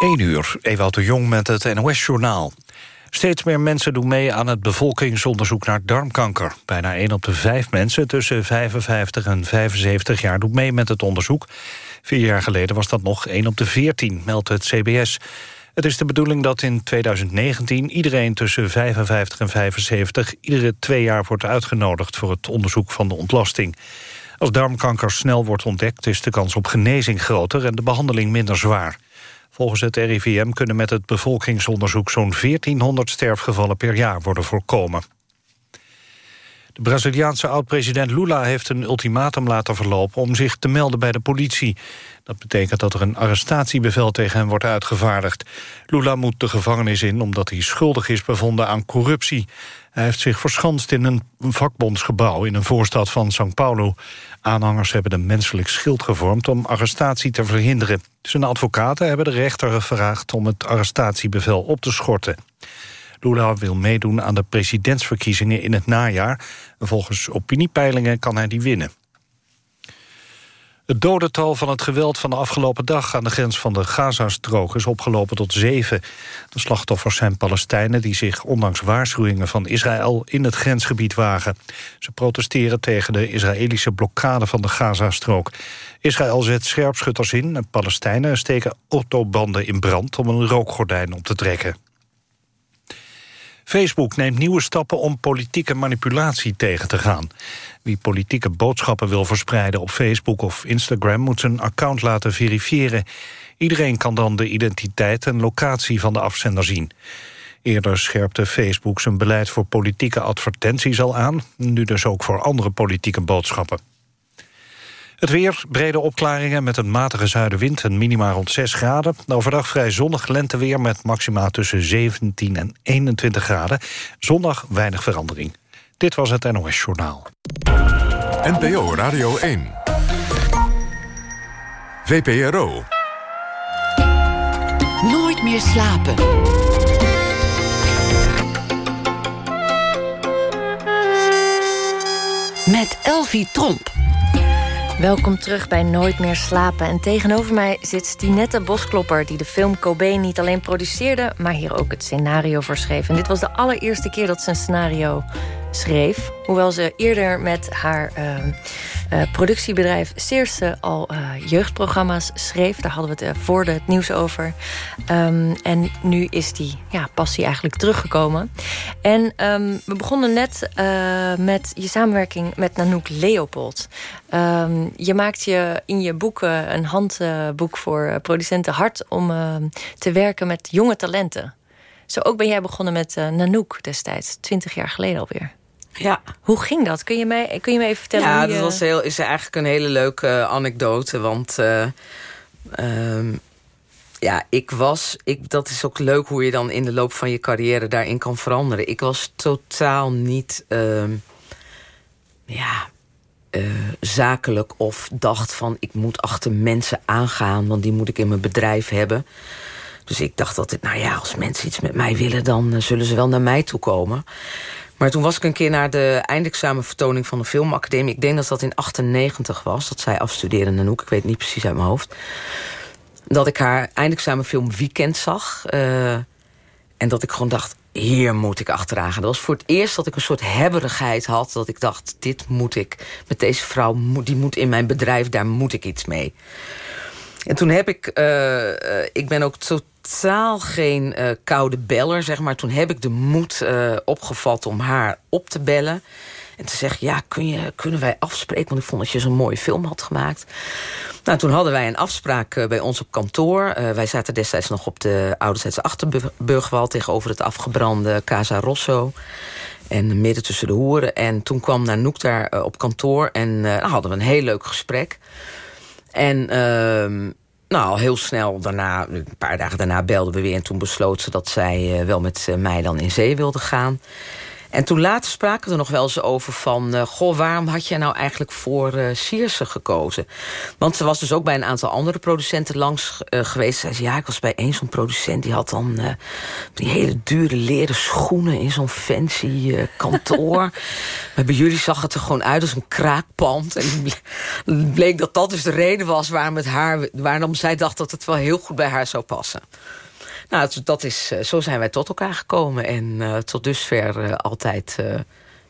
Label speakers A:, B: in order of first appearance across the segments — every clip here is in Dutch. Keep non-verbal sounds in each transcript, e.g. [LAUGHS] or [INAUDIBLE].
A: 1 uur, Ewout de Jong met het NOS-journaal. Steeds meer mensen doen mee aan het bevolkingsonderzoek naar darmkanker. Bijna 1 op de 5 mensen tussen 55 en 75 jaar doet mee met het onderzoek. Vier jaar geleden was dat nog 1 op de 14, meldt het CBS. Het is de bedoeling dat in 2019 iedereen tussen 55 en 75... iedere twee jaar wordt uitgenodigd voor het onderzoek van de ontlasting. Als darmkanker snel wordt ontdekt is de kans op genezing groter... en de behandeling minder zwaar. Volgens het RIVM kunnen met het bevolkingsonderzoek... zo'n 1400 sterfgevallen per jaar worden voorkomen. De Braziliaanse oud-president Lula heeft een ultimatum laten verlopen... om zich te melden bij de politie. Dat betekent dat er een arrestatiebevel tegen hem wordt uitgevaardigd. Lula moet de gevangenis in omdat hij schuldig is bevonden aan corruptie. Hij heeft zich verschanst in een vakbondsgebouw... in een voorstad van São Paulo. Aanhangers hebben een menselijk schild gevormd om arrestatie te verhinderen. Zijn advocaten hebben de rechter gevraagd om het arrestatiebevel op te schorten. Lula wil meedoen aan de presidentsverkiezingen in het najaar. Volgens opiniepeilingen kan hij die winnen. Het dodental van het geweld van de afgelopen dag... aan de grens van de Gazastrook is opgelopen tot zeven. De slachtoffers zijn Palestijnen die zich ondanks waarschuwingen van Israël... in het grensgebied wagen. Ze protesteren tegen de Israëlische blokkade van de Gazastrook. Israël zet scherpschutters in en Palestijnen steken autobanden in brand... om een rookgordijn op te trekken. Facebook neemt nieuwe stappen om politieke manipulatie tegen te gaan. Wie politieke boodschappen wil verspreiden op Facebook of Instagram... moet zijn account laten verifiëren. Iedereen kan dan de identiteit en locatie van de afzender zien. Eerder scherpte Facebook zijn beleid voor politieke advertenties al aan... nu dus ook voor andere politieke boodschappen. Het weer, brede opklaringen met een matige zuidenwind en minima rond 6 graden. Overdag vrij zonnig lenteweer met maxima tussen 17 en 21 graden. Zondag weinig verandering. Dit was het NOS Journaal.
B: NPO Radio 1. VPRO.
C: Nooit meer slapen. Met Elvie Tromp.
D: Welkom terug bij Nooit meer slapen. En tegenover mij zit Tinette Bosklopper... die de film Kobe niet alleen produceerde... maar hier ook het scenario voor schreef. En dit was de allereerste keer dat ze een scenario schreef. Hoewel ze eerder met haar uh, uh, productiebedrijf Seerse al uh, jeugdprogramma's schreef. Daar hadden we het voor het nieuws over. Um, en nu is die ja, passie eigenlijk teruggekomen. En um, we begonnen net met je samenwerking met Nanook Leopold. Je maakt je in je boeken een handboek voor producenten hard... om te werken met jonge talenten. Zo ook ben jij begonnen met Nanook destijds, twintig jaar geleden alweer.
E: Ja.
D: Hoe ging dat? Kun je mij, kun je me even vertellen?
E: Ja,
D: hoe
E: dat
D: je...
E: was heel, is eigenlijk een hele leuke anekdote. Want uh, um, ja, ik was... Ik, dat is ook leuk hoe je dan in de loop van je carrière daarin kan veranderen. Ik was totaal niet... Um, ja, uh, zakelijk of dacht van... ik moet achter mensen aangaan, want die moet ik in mijn bedrijf hebben. Dus ik dacht altijd, nou ja, als mensen iets met mij willen... dan uh, zullen ze wel naar mij toe komen. Maar toen was ik een keer naar de eindexamenvertoning van de filmacademie. Ik denk dat dat in 98 was, dat zij afstudeerde Nanoek. Ik weet niet precies uit mijn hoofd. Dat ik haar eindexamenfilm Weekend zag. Uh, en dat ik gewoon dacht, hier moet ik achteraan. Dat was voor het eerst dat ik een soort hebberigheid had. Dat ik dacht, dit moet ik met deze vrouw, die moet in mijn bedrijf, daar moet ik iets mee. En toen heb ik, uh, uh, ik ben ook totaal geen uh, koude beller, zeg maar. Toen heb ik de moed uh, opgevat om haar op te bellen. En te zeggen, ja, kun je, kunnen wij afspreken? Want ik vond dat je zo'n mooie film had gemaakt. Nou, toen hadden wij een afspraak uh, bij ons op kantoor. wij zaten destijds nog op de Ouderzijds Achterburgwal... tegenover het afgebrande Casa Rosso. En midden tussen de hoeren. En toen kwam Nanoek daar op kantoor. En nou, hadden we een heel leuk gesprek. En uh, nou, heel snel daarna, een paar dagen daarna belden we weer... en toen besloot ze dat zij uh, wel met uh, mij dan in zee wilde gaan. En toen later spraken we er nog wel eens over van... Uh, goh, waarom had jij nou eigenlijk voor uh, Sierse gekozen? Want ze was dus ook bij een aantal andere producenten langs uh, geweest. Zei ze, ja, ik was bij één zo'n producent... die had dan die hele dure leren schoenen... in zo'n fancy kantoor. [LAUGHS] maar bij jullie zag het er gewoon uit als een kraakpand. En het bleek dat dat dus de reden was waarom, het haar, waarom zij dacht... dat het wel heel goed bij haar zou passen. Nou, dat is, eh, zo zijn wij tot elkaar gekomen. En uh, tot dusver uh, altijd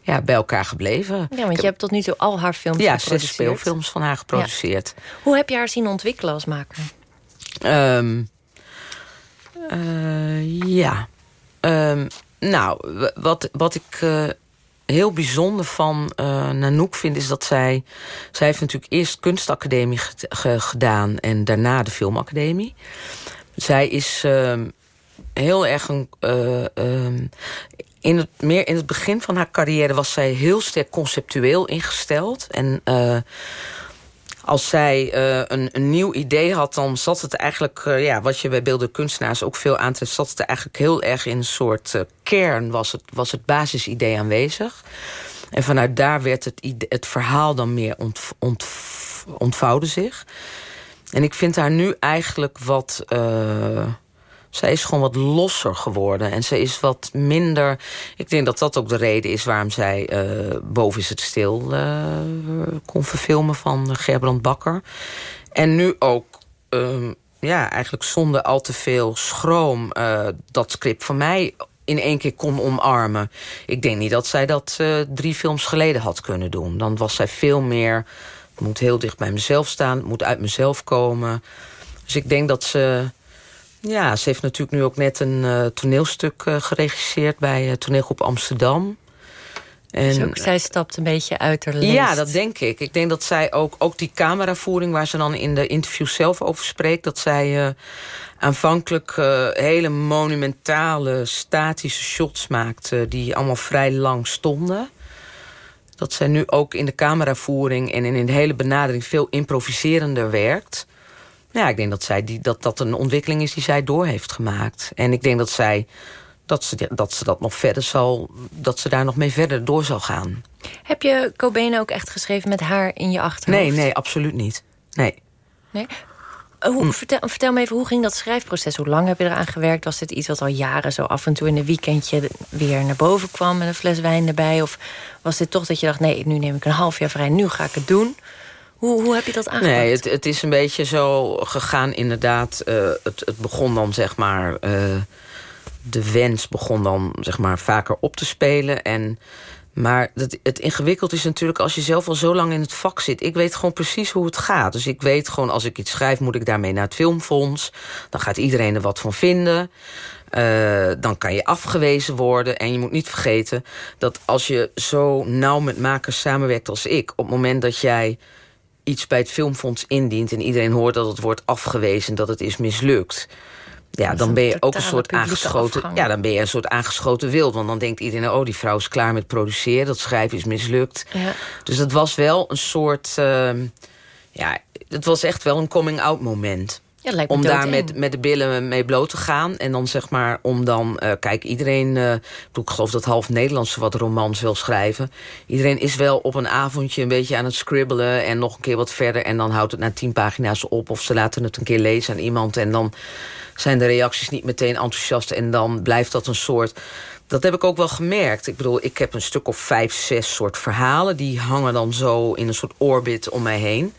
E: ja, bij elkaar gebleven.
D: Ja, want je hebt tot nu toe al haar films
E: ja, geproduceerd. Ja, zes speelfilms van haar geproduceerd.
D: Ja. Hoe heb je haar zien ontwikkelen als maker?
E: Um, ja. Um, nou, wat, wat ik heel bijzonder van Nanook vind... is dat zij... Zij heeft natuurlijk eerst kunstacademie gedaan... en daarna de filmacademie. Zij is uh, heel erg een... Uh, in het, meer in het begin van haar carrière was zij heel sterk conceptueel ingesteld. En uh, als zij uh, een, een, nieuw idee had, dan zat het eigenlijk... Ja, wat je bij beeldende kunstenaars ook veel aantreft... zat het eigenlijk heel erg in een soort kern, was het, was het basisidee aanwezig. En vanuit daar werd het, het verhaal dan meer ont, zich. En ik vind haar nu eigenlijk wat... Uh, zij is gewoon wat losser geworden. En ze is wat minder... Ik denk dat dat ook de reden is waarom zij uh, Boven is het stil uh, kon verfilmen van Gerbrand Bakker. En nu ook... Uh, ja, eigenlijk zonder al te veel schroom dat script van mij in één keer kon omarmen. Ik denk niet dat zij dat drie films geleden had kunnen doen. Dan was zij veel meer moet heel dicht bij mezelf staan. Het moet uit mezelf komen. Dus ik denk dat ze... Ja, ze heeft natuurlijk nu ook net een uh, toneelstuk uh, geregisseerd... bij uh, toneelgroep Amsterdam.
D: En, dus ook zij stapt een beetje uit haar lijst.
E: Ja, dat denk ik. Ik denk dat zij ook, ook die cameravoering... waar ze dan in de interview zelf over spreekt... dat zij aanvankelijk hele monumentale, statische shots maakte... die allemaal vrij lang stonden dat zij nu ook in de cameravoering en in de hele benadering veel improviserender werkt. Ja, ik denk dat, zij die, dat dat een ontwikkeling is die zij door heeft gemaakt. En ik denk dat zij dat ze, dat ze dat nog verder zal, dat ze daar nog mee verder door zal gaan.
D: Heb je Cobain ook echt geschreven met haar in je achterhoofd?
E: Nee, nee, absoluut niet. Nee.
D: nee? Eh, hoe, hm. vertel, vertel, me even, hoe ging dat schrijfproces? Hoe lang heb je eraan gewerkt? Was dit iets wat al jaren zo af en toe in een weekendje weer naar boven kwam... met een fles wijn erbij? Of was dit toch dat je dacht, nee, nu neem ik een half jaar vrij... nu ga ik het doen? Hoe, hoe heb je dat aangepakt?
E: Nee, het, het is een beetje zo gegaan inderdaad. Uh, het, het begon dan, zeg maar... Uh, de wens begon dan, zeg maar, vaker op te spelen... en maar het, ingewikkeld is natuurlijk als je zelf al zo lang in het vak zit. Ik weet gewoon precies hoe het gaat. Dus ik weet gewoon, als ik iets schrijf, moet ik daarmee naar het filmfonds. Dan gaat iedereen er wat van vinden. Uh, dan kan je afgewezen worden. En je moet niet vergeten dat als je zo nauw met makers samenwerkt als ik... op het moment dat jij iets bij het filmfonds indient... en iedereen hoort dat het wordt afgewezen, dat het is mislukt ja, dan ben je ook een soort aangeschoten. Ja, dan ben je een soort aangeschoten wild. Want dan denkt iedereen, oh, die vrouw is klaar met produceren. Dat schrijven is mislukt. Ja. Dus dat was wel een soort. Uh, ja, het was echt wel een coming-out moment.
D: Ja,
E: om daar met, met de billen mee bloot te gaan. En dan zeg maar om dan... Uh, kijk, iedereen... Uh, ik geloof dat half Nederlands wat romans wil schrijven. Iedereen is wel op een avondje een beetje aan het scribbelen... en nog een keer wat verder. En dan houdt het na tien pagina's op. Of ze laten het een keer lezen aan iemand. En dan zijn de reacties niet meteen enthousiast. En dan blijft dat een soort... Dat heb ik ook wel gemerkt. Ik bedoel, ik heb een stuk of vijf, zes soort verhalen. Die hangen dan zo in een soort orbit om mij heen.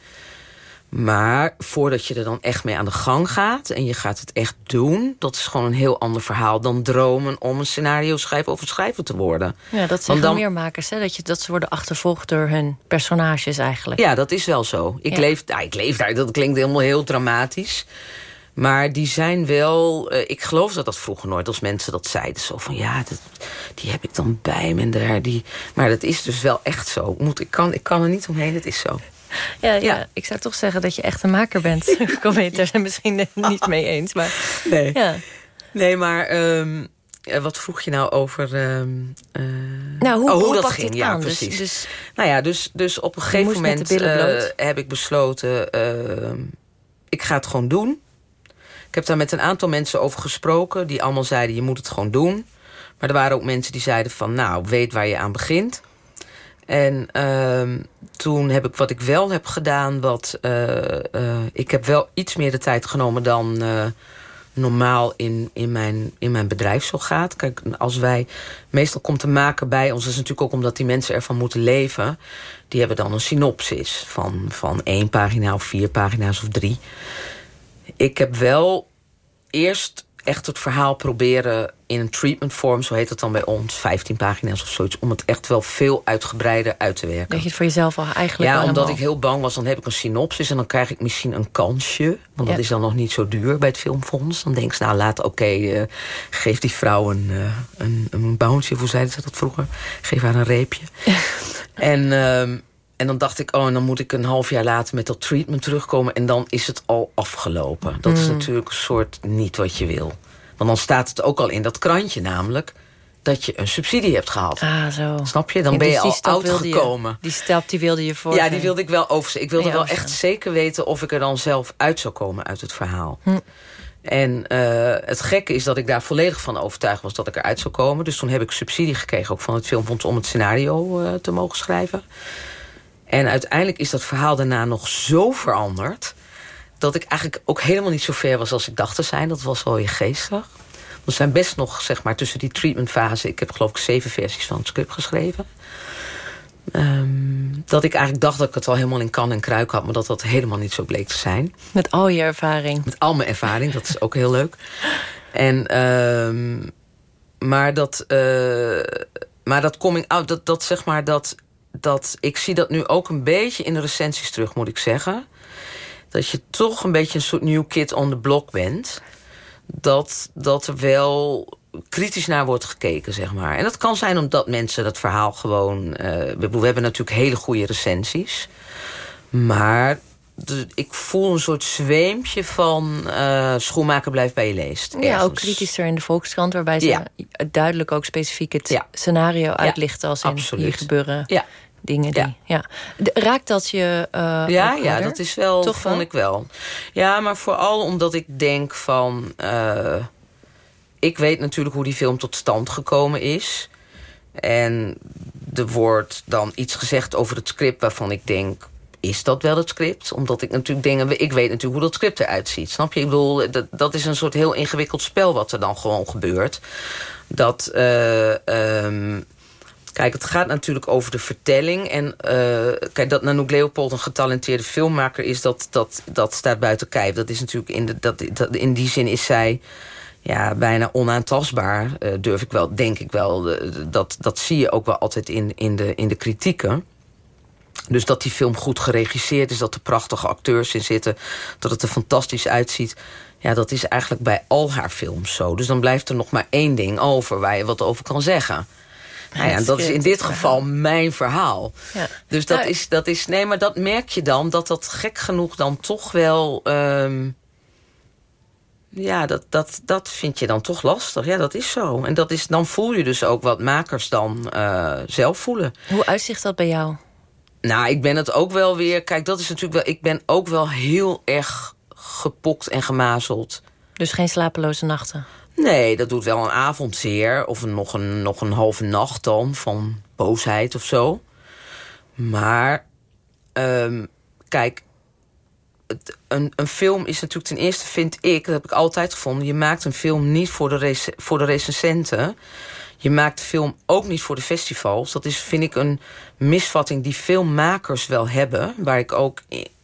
E: Maar voordat je er dan echt mee aan de gang gaat... en je gaat het echt doen... dat is gewoon een heel ander verhaal dan dromen... om een scenario schrijven of een schrijver te worden.
D: Ja, dat zeggen dan, meer makers, hè? Dat, je, dat ze worden achtervolgd door hun personages eigenlijk.
E: Ja, dat is wel zo. Ik, leef, ik leef daar, dat klinkt helemaal heel dramatisch... Maar die zijn wel... Uh, ik geloof dat dat vroeger nooit als mensen dat zeiden. Zo van, ja, dat, die heb ik dan bij me. En daar, die, maar dat is dus wel echt zo. Moet, ik, kan, ik kan er niet omheen, het is zo.
D: Ja, ja, ik zou toch zeggen dat je echt een maker bent. [LAUGHS] ik kom het er misschien niet mee eens. Maar,
E: nee. Ja. nee, maar... Um, wat vroeg je nou over... Um, uh,
D: nou, hoe, oh, hoe, dat ging? Ja, dus- precies.
E: Dus, nou ja, dus, dus op een gegeven moment uh, heb ik besloten... Uh, ik ga het gewoon doen. Ik heb daar met een aantal mensen over gesproken... die allemaal zeiden, je moet het gewoon doen. Maar er waren ook mensen die zeiden van... nou, weet waar je aan begint. En ehm, toen heb ik wat ik wel heb gedaan... Wat, eh, eh, ik heb wel iets meer de tijd genomen dan eh, normaal in, in, mijn, in mijn bedrijf zo gaat. Kijk, als wij... Meestal komt te maken bij ons... is natuurlijk ook omdat die mensen ervan moeten leven... die hebben dan een synopsis van, van één pagina of vier pagina's of drie. Ik heb wel eerst echt het verhaal proberen in een treatment form, zo heet het dan bij ons, 15 pagina's of zoiets, om het echt wel veel uitgebreider uit te werken.
D: Dat je het voor jezelf al eigenlijk
E: Ja, omdat ik heel bang was, dan heb ik een synopsis en dan krijg ik misschien een kansje. Want dat is dan nog niet zo duur bij het filmfonds. Dan denk ze, nou laat, oké, eh, geef die vrouw een, uh, een, een bounce, hoe zeiden ze dat vroeger? Geef haar een reepje. [LAUGHS] en... Uh, en dan dacht ik, oh, en dan moet ik een half jaar later met dat treatment terugkomen. En dan is het al afgelopen. Dat is hmm. natuurlijk een soort niet wat je wil. Want dan staat het ook al in dat krantje namelijk dat je een subsidie hebt gehad.
D: Ah, zo.
E: Snap je? Dan ben je al oud gekomen.
D: die stap die wilde je voor.
E: Ja, die wilde ik wel over. Ik wilde wel echt zeker weten of ik er dan zelf uit zou komen uit het verhaal. Hm. En uh, het gekke is dat ik daar volledig van overtuigd was dat ik eruit zou komen. Dus toen heb ik subsidie gekregen ook van het Filmfonds om het scenario uh, te mogen schrijven. En uiteindelijk is dat verhaal daarna nog zo veranderd... dat ik eigenlijk ook helemaal niet zo ver was als ik dacht te zijn. Dat was wel je geestig. Er zijn best nog, zeg maar, tussen die treatmentfase... ik heb geloof ik zeven versies van het script geschreven... Um, dat ik eigenlijk dacht dat ik het al helemaal in kan en kruik had... maar dat dat helemaal niet zo bleek te zijn.
D: Met al je ervaring.
E: Met al mijn ervaring, dat is ook heel leuk. En, um, maar dat... Uh, maar dat coming out, dat, dat zeg maar dat dat ik zie dat nu ook een beetje in de recensies terug, moet ik zeggen. Dat je toch een beetje een soort new kid on the block bent. Dat, dat er wel kritisch naar wordt gekeken, zeg maar. En dat kan zijn omdat mensen dat verhaal gewoon... Uh, we, we, hebben natuurlijk hele goede recensies. Maar ik voel een soort zweempje van uh, schoenmaker blijft bij je leest.
D: Ja, ook kritischer in de Volkskrant... waarbij ze duidelijk ook specifiek het scenario uitlichten... als in hier gebeuren dingen die... Ja. Raakt dat je uh,
E: Ja, ja, dat is wel, Toch vond ik wel. Ja, maar vooral omdat ik denk van... Uh, ik weet natuurlijk hoe die film tot stand gekomen is... En er wordt dan iets gezegd over het script waarvan ik denk is dat wel het script? Omdat ik natuurlijk denk, ik weet natuurlijk hoe dat script eruit ziet. Snap je? Ik bedoel, dat, dat is een soort heel ingewikkeld spel wat er dan gewoon gebeurt. Dat, uh, um, kijk, het gaat natuurlijk over de vertelling. En uh, kijk, dat Nanook Leopold een getalenteerde filmmaker is, dat, dat, dat staat buiten kijf. Dat is natuurlijk, in, de, dat, dat, in die zin is zij ja, bijna onaantastbaar, uh, durf ik wel, denk ik wel. dat, dat zie je ook wel altijd in, in, de, in de kritieken. Dus dat die film goed geregisseerd is, dat er prachtige acteurs in zitten... dat het er fantastisch uitziet... ja, dat is eigenlijk bij al haar films zo. Dus dan blijft er nog maar één ding over waar je wat over kan zeggen. Nou ja, dat is in dit geval mijn verhaal. Ja. Dus dat, nou, is, dat is... Nee, maar dat merk je dan, dat dat gek genoeg dan toch wel... Um, ja, dat, dat, dat vind je dan toch lastig. Ja, dat is zo. En dat is, dan voel je dus ook wat makers dan uh, zelf voelen.
D: Hoe uitzicht dat bij jou?
E: Nou, ik ben het ook wel weer... Kijk, dat is natuurlijk wel... Ik ben ook wel heel erg gepokt en gemazeld.
D: Dus geen slapeloze nachten?
E: Nee, dat doet wel een avond zeer. Of nog een, nog een halve nacht dan, van boosheid of zo. Maar, um, kijk... Het, een, een film is natuurlijk ten eerste, vind ik... dat heb ik altijd gevonden... je maakt een film niet voor de, voor de recensenten... Je maakt film ook niet voor de festivals. Dat is, vind ik, een misvatting die veel makers wel hebben. Waar ik ook...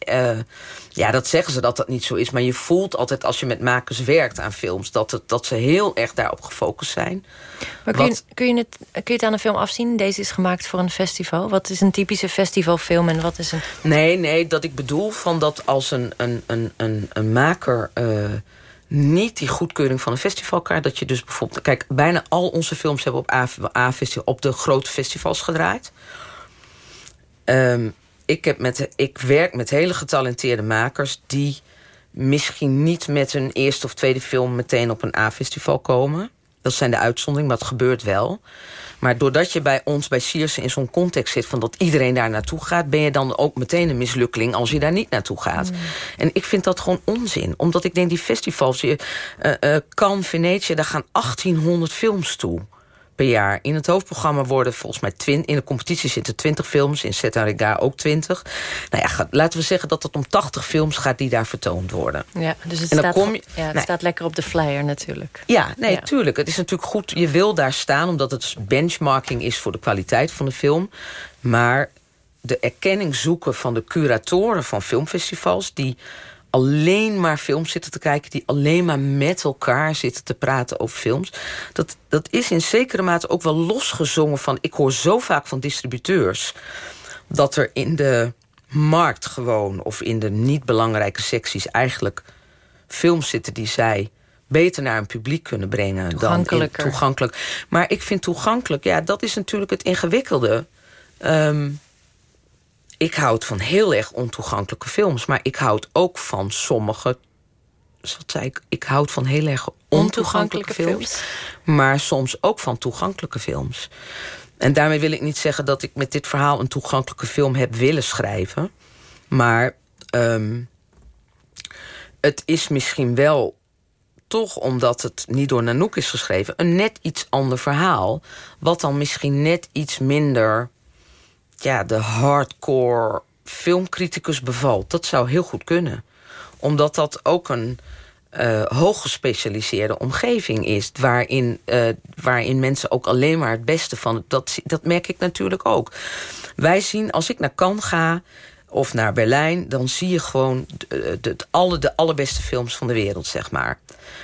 E: Uh, ja, dat zeggen ze dat dat niet zo is. Maar je voelt altijd als je met makers werkt aan films... dat, het, dat ze heel erg daarop gefocust zijn.
D: Maar kun, je, kun, je het, kun je het aan een film afzien? Deze is gemaakt voor een festival. Wat is een typische festivalfilm en wat is een...
E: Nee, nee, dat ik bedoel van dat als een, een, een, een, een maker... Uh, niet die goedkeuring van een festivalkaart. Dat je dus bijvoorbeeld... Kijk, bijna al onze films hebben op, A, op de grote festivals gedraaid. Um, ik, heb met, ik werk met hele getalenteerde makers... die misschien niet met hun eerste of tweede film... meteen op een A-festival komen. Dat zijn de uitzonderingen, maar het gebeurt wel. Maar doordat je bij ons, bij Sierse, in zo'n context zit... van dat iedereen daar naartoe gaat... ben je dan ook meteen een mislukkeling als je daar niet naartoe gaat. Mm. En ik vind dat gewoon onzin. Omdat ik denk, die festivals... Je, uh, uh, Cannes, Venetië, daar gaan 1800 films toe per jaar. In het hoofdprogramma worden volgens mij... Twin, in de competitie zitten 20 films, in Zet Riga ook 20. Nou ja, laten we zeggen dat het om 80 films gaat... die daar vertoond worden.
D: Ja, dus het, staat, je, ja, het staat lekker op de flyer natuurlijk.
E: Ja, nee, tuurlijk. Het is natuurlijk goed, je wil daar staan... omdat het benchmarking is voor de kwaliteit van de film. Maar de erkenning zoeken van de curatoren van filmfestivals... die alleen maar films zitten te kijken... die alleen maar met elkaar zitten te praten over films. Dat, dat is in zekere mate ook wel losgezongen van... ik hoor zo vaak van distributeurs... dat er in de markt gewoon... of in de niet belangrijke secties eigenlijk films zitten die zij beter naar een publiek kunnen brengen dan in toegankelijk. Maar ik vind toegankelijk, ja, dat is natuurlijk het ingewikkelde. Um, ik houd van heel erg ontoegankelijke films. Maar ik houd ook van sommige... Wat zei ik? Ik houd van heel erg ontoegankelijke, films, Maar soms ook van toegankelijke films. En daarmee wil ik niet zeggen dat ik met dit verhaal... een toegankelijke film heb willen schrijven. Maar um, het is misschien wel toch omdat het niet door Nanook is geschreven... een net iets ander verhaal. Wat dan misschien net iets minder ja, de hardcore filmcriticus bevalt. Dat zou heel goed kunnen. Omdat dat ook een uh, hooggespecialiseerde omgeving is... Waarin, uh, waarin mensen ook alleen maar het beste van... Dat, dat merk ik natuurlijk ook. Wij zien, als ik naar Cannes ga of naar Berlijn... dan zie je gewoon de, de, alle, de allerbeste films van de wereld, zeg maar.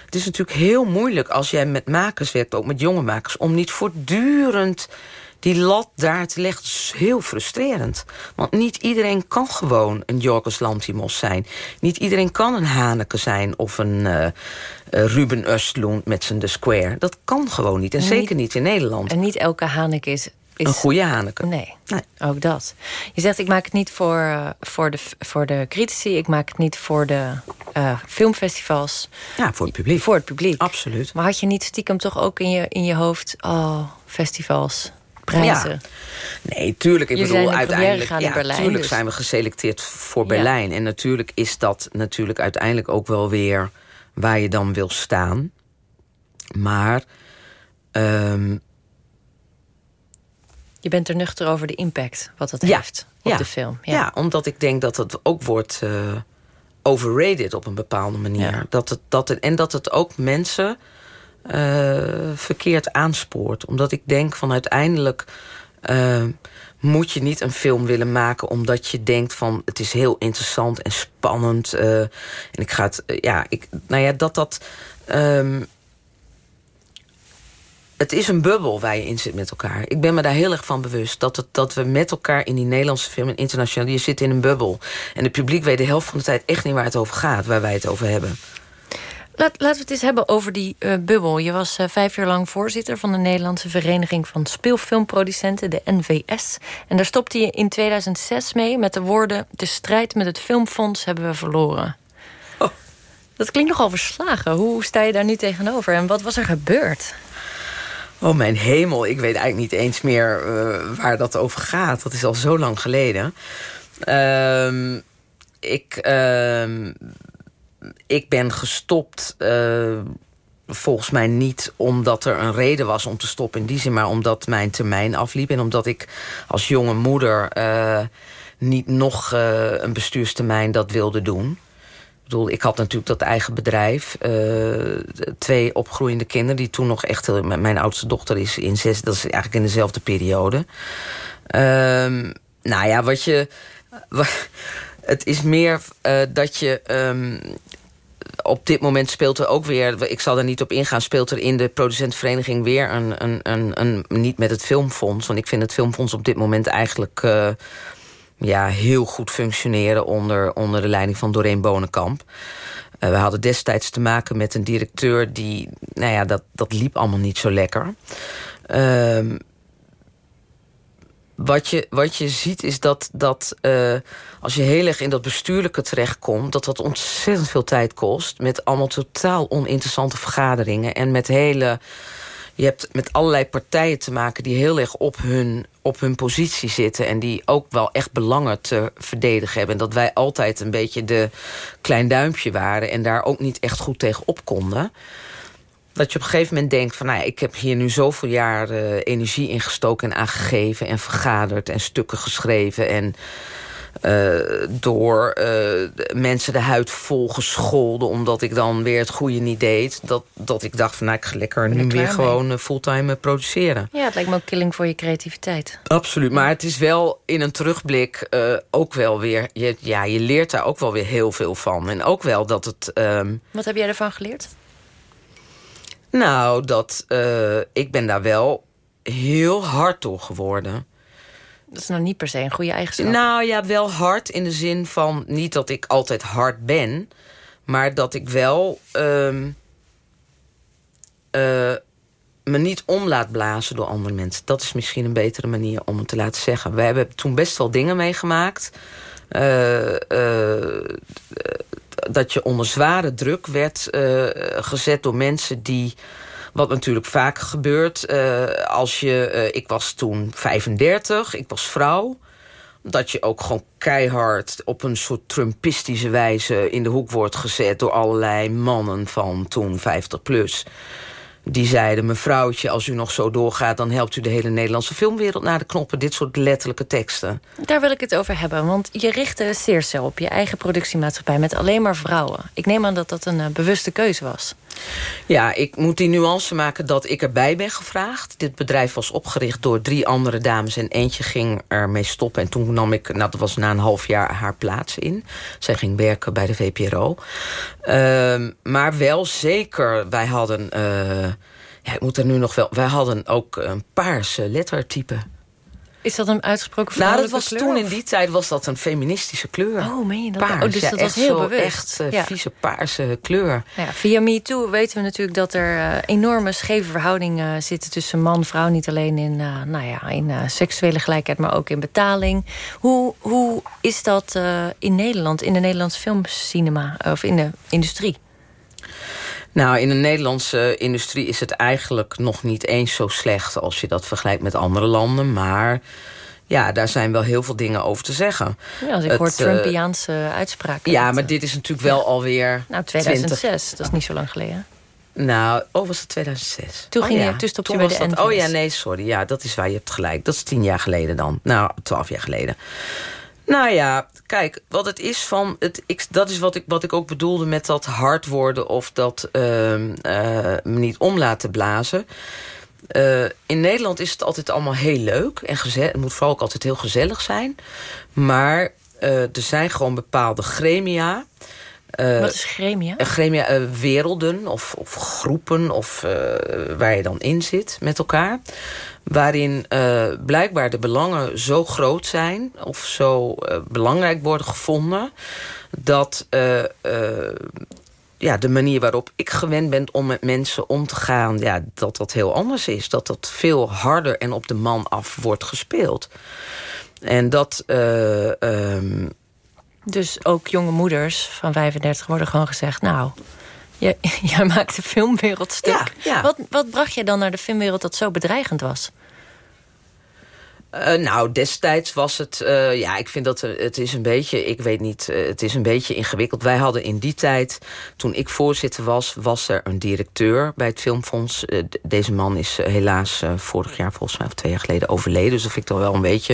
E: Het is natuurlijk heel moeilijk als jij met makers werkt... ook met jonge makers, om niet voortdurend die lat daar te leggen is heel frustrerend. Want niet iedereen kan gewoon een Jorgos Lantimos zijn. Niet iedereen kan een Haneke zijn of een uh, Ruben Östlund met zijn The Square. Dat kan gewoon niet. En, zeker niet in Nederland.
D: En niet elke Haneke is is...
E: Een goede Haneke.
D: Nee, nee, ook dat. Je zegt, ik maak het niet voor, uh, voor, de, voor de critici... ik maak het niet voor de uh, filmfestivals.
E: Ja, voor het publiek.
D: Voor het publiek.
E: Absoluut.
D: Maar had je niet stiekem toch ook in je, in je hoofd... oh, festivals, prijzen. Ja.
E: Nee, tuurlijk. Ik bedoel, uiteindelijk
D: ja, Berlijn,
E: tuurlijk
D: dus.
E: zijn we geselecteerd voor Berlijn. En natuurlijk is dat natuurlijk uiteindelijk ook wel weer waar je dan wil staan. Maar. Um,
D: je bent er nuchter over de impact wat het heeft op de film.
E: Ja. omdat ik denk dat het ook wordt uh, overrated op een bepaalde manier. Dat het, dat het, en dat het ook mensen uh, verkeerd aanspoort. Omdat ik denk van uiteindelijk... Uh, moet je niet een film willen maken omdat je denkt van het is heel interessant en spannend. Uh, en ik ga het, ja, ik, nou ja, dat dat. Um, het is een bubbel waar je in zit met elkaar. Ik ben me daar heel erg van bewust. Dat, het, dat we met elkaar in die Nederlandse film en internationaal... je zit in een bubbel. En het publiek weet de helft van de tijd echt niet waar het over gaat. Waar wij het over hebben.
D: Laat, laten we het eens hebben over die uh, bubbel. Je was uh, vijf jaar lang voorzitter van de Nederlandse Vereniging van Speelfilmproducenten, de NVS. En daar stopte je in 2006 mee met de woorden... de strijd met het filmfonds hebben we verloren. Oh. Dat klinkt nogal verslagen. Hoe sta je daar nu tegenover en wat was er gebeurd?
E: Oh, mijn hemel. Ik weet eigenlijk niet eens meer uh, waar dat over gaat. Dat is al zo lang geleden. Uh, ik uh, ik ben gestopt... Uh, volgens mij niet omdat er een reden was om te stoppen in die zin... maar omdat mijn termijn afliep. En omdat ik als jonge moeder uh, niet nog uh, een bestuurstermijn dat wilde doen. Ik bedoel, ik had natuurlijk dat eigen bedrijf. twee opgroeiende kinderen die toen nog echt... Mijn oudste dochter is in zes... Dat is eigenlijk in dezelfde periode. Ehm, nou ja, wat je... [LAUGHS] Het is meer uh, dat je um, op dit moment speelt er ook weer... ik zal er niet op ingaan, speelt er in de producentenvereniging weer een, een, een, een... niet met het filmfonds, want ik vind het filmfonds op dit moment eigenlijk... Uh, ja, heel goed functioneren onder, onder de leiding van Doreen Bonenkamp. Uh, we hadden destijds te maken met een directeur die... nou ja, dat, dat liep allemaal niet zo lekker. Uh, wat je, wat je ziet is dat, dat uh, als je heel erg in dat bestuurlijke terechtkomt... dat dat ontzettend veel tijd kost... met allemaal totaal oninteressante vergaderingen... en met hele... Je hebt met allerlei partijen te maken die heel erg op hun, op hun positie zitten... en die ook wel echt belangen te verdedigen hebben. En dat wij altijd een beetje de klein duimpje waren... en daar ook niet echt goed tegen op konden... dat je op een gegeven moment denkt van... Nou ik heb hier nu zoveel jaar uh, energie ingestoken en aangegeven... en vergaderd en stukken geschreven... en uh, door uh, mensen de huid vol gescholden... omdat ik dan weer het goede niet deed. Dat, dat ik dacht van nou, ik ga lekker nu weer gewoon fulltime produceren.
D: Ja, het lijkt me ook killing voor je creativiteit.
E: Absoluut, maar het is wel in een terugblik ook wel weer... Je, ja, je leert daar ook wel weer heel veel van. En ook wel dat het... Um...
D: Wat heb jij ervan geleerd?
E: Nou, dat, uh, ik ben daar wel heel hard door geworden.
D: Dat is nou niet per se een goede eigenschap.
E: Nou ja, wel hard in de zin van... niet dat ik altijd hard ben... maar dat ik wel uh, uh, me niet om laat blazen door andere mensen. Dat is misschien een betere manier om het te laten zeggen. We hebben toen best wel dingen meegemaakt... Uh, dat je onder zware druk werd uh, gezet door mensen die... Wat natuurlijk vaak gebeurt uh, als je... Uh, ik was toen 35, ik was vrouw. Dat je ook gewoon keihard op een soort Trumpistische wijze... in de hoek wordt gezet door allerlei mannen van toen 50 plus... Die zeiden, mevrouwtje, als u nog zo doorgaat... dan helpt u de hele Nederlandse filmwereld naar de knoppen. Dit soort letterlijke teksten.
D: Daar wil ik het over hebben. Want je richtte Seercel op je eigen productiemaatschappij... met alleen maar vrouwen. Ik neem aan dat dat een uh, bewuste keuze was.
E: Ja, ik moet die nuance maken dat ik erbij ben gevraagd. Dit bedrijf was opgericht door drie andere dames... en eentje ging ermee stoppen. En toen nam ik, nou, dat was na een half jaar, haar plaats in. Zij ging werken bij de VPRO. Uh, maar wel zeker, wij hadden... Uh, ja, ik moet er nu nog wel... Wij hadden ook een paarse lettertype.
D: Is dat een uitgesproken
E: Nou, dat was
D: kleur,
E: toen
D: of?
E: in die tijd was dat een feministische kleur.
D: Oh, meen je dat?
E: Paars,
D: oh, dus
E: ja,
D: dat was heel bewust.
E: Echt uh,
D: ja.
E: vieze paarse kleur.
D: Ja, via MeToo weten we natuurlijk dat er uh, enorme scheve verhoudingen uh, zitten... tussen man en vrouw, niet alleen in, nou ja, in seksuele gelijkheid... maar ook in betaling. Hoe, hoe is dat in Nederland, in de Nederlandse filmcinema... of in de industrie?
E: Nou, in de Nederlandse industrie is het eigenlijk nog niet eens zo slecht... als je dat vergelijkt met andere landen, maar... Ja, daar zijn wel heel veel dingen over te zeggen.
D: Ja, als ik het, hoor Trumpiaanse uh, uitspraken.
E: Ja, maar dit is natuurlijk wel ja. alweer...
D: Nou, 2006, 20. dat is niet zo lang geleden.
E: Nou, oh, was het 2006?
D: Toen
E: oh,
D: ging
E: ja.
D: je
E: Toen
D: bij
E: was
D: de
E: dat, Oh ja, nee, sorry. Ja, dat is waar, je hebt gelijk. Dat is tien jaar geleden dan. Nou, twaalf jaar geleden. Nou ja, kijk, wat het is van... Het, ik, dat is wat ik, wat ik ook bedoelde met dat hard worden... of dat uh, uh, me niet om laten blazen. Uh, in Nederland is het altijd allemaal heel leuk. En het moet vooral ook altijd heel gezellig zijn. Maar uh, er zijn gewoon bepaalde gremia...
D: Uh, Wat is gremia?
E: gremia uh, werelden of, of groepen of, uh, waar je dan in zit met elkaar. Waarin blijkbaar de belangen zo groot zijn of zo belangrijk worden gevonden... dat ja, de manier waarop ik gewend ben om met mensen om te gaan... Ja, dat dat heel anders is. Dat dat veel harder en op de man af wordt gespeeld. En dat... Um,
D: dus ook jonge moeders van 35 worden gewoon gezegd... nou, jij, [LAUGHS] jij maakt de filmwereld stuk.
E: Ja, ja.
D: Wat, wat bracht je dan naar de filmwereld dat zo bedreigend was?
E: Uh, nou, destijds was het... Uh, ja, ik vind dat het is een beetje... Ik weet niet, het is een beetje ingewikkeld. Wij hadden in die tijd, toen ik voorzitter was... was er een directeur bij het Filmfonds. deze man is helaas vorig jaar, volgens mij, of twee jaar geleden overleden. Dus dat vind ik toch wel een beetje...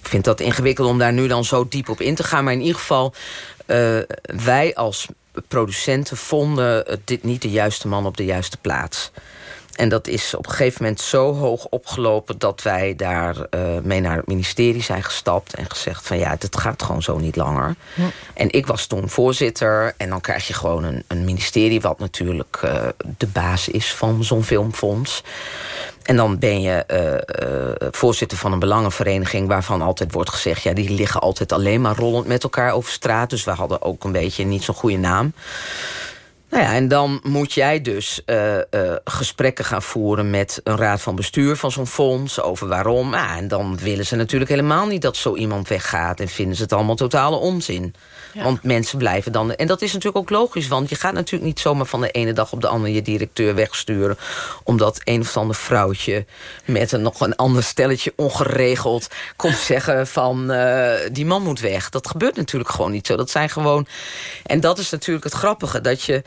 E: Ik vind dat ingewikkeld om daar nu dan zo diep op in te gaan. Maar in ieder geval, wij als producenten vonden dit niet de juiste man op de juiste plaats. En dat is op een gegeven moment zo hoog opgelopen... dat wij daar uh, mee naar het ministerie zijn gestapt... en gezegd van ja, dit gaat gewoon zo niet langer.
D: Hm.
E: En ik was toen voorzitter. En dan krijg je gewoon een, een ministerie... wat natuurlijk uh, de baas is van zo'n filmfonds. En dan ben je uh, uh, voorzitter van een belangenvereniging... waarvan altijd wordt gezegd... ja, die liggen altijd alleen maar rollend met elkaar over straat. Dus we hadden ook een beetje niet zo'n goede naam. Nou ja, en dan moet jij dus uh, uh, gesprekken gaan voeren met een raad van bestuur van zo'n fonds over waarom. Ah, en dan willen ze natuurlijk helemaal niet dat zo iemand weggaat en vinden ze het allemaal totale onzin. Ja. Want mensen blijven dan... En dat is natuurlijk ook logisch, want je gaat natuurlijk niet zomaar van de ene dag op de andere je directeur wegsturen. Omdat een of ander vrouwtje met een, nog een ander stelletje ongeregeld komt [LAUGHS] zeggen van uh, die man moet weg. Dat gebeurt natuurlijk gewoon niet zo. Dat zijn gewoon... En dat is natuurlijk het grappige, dat je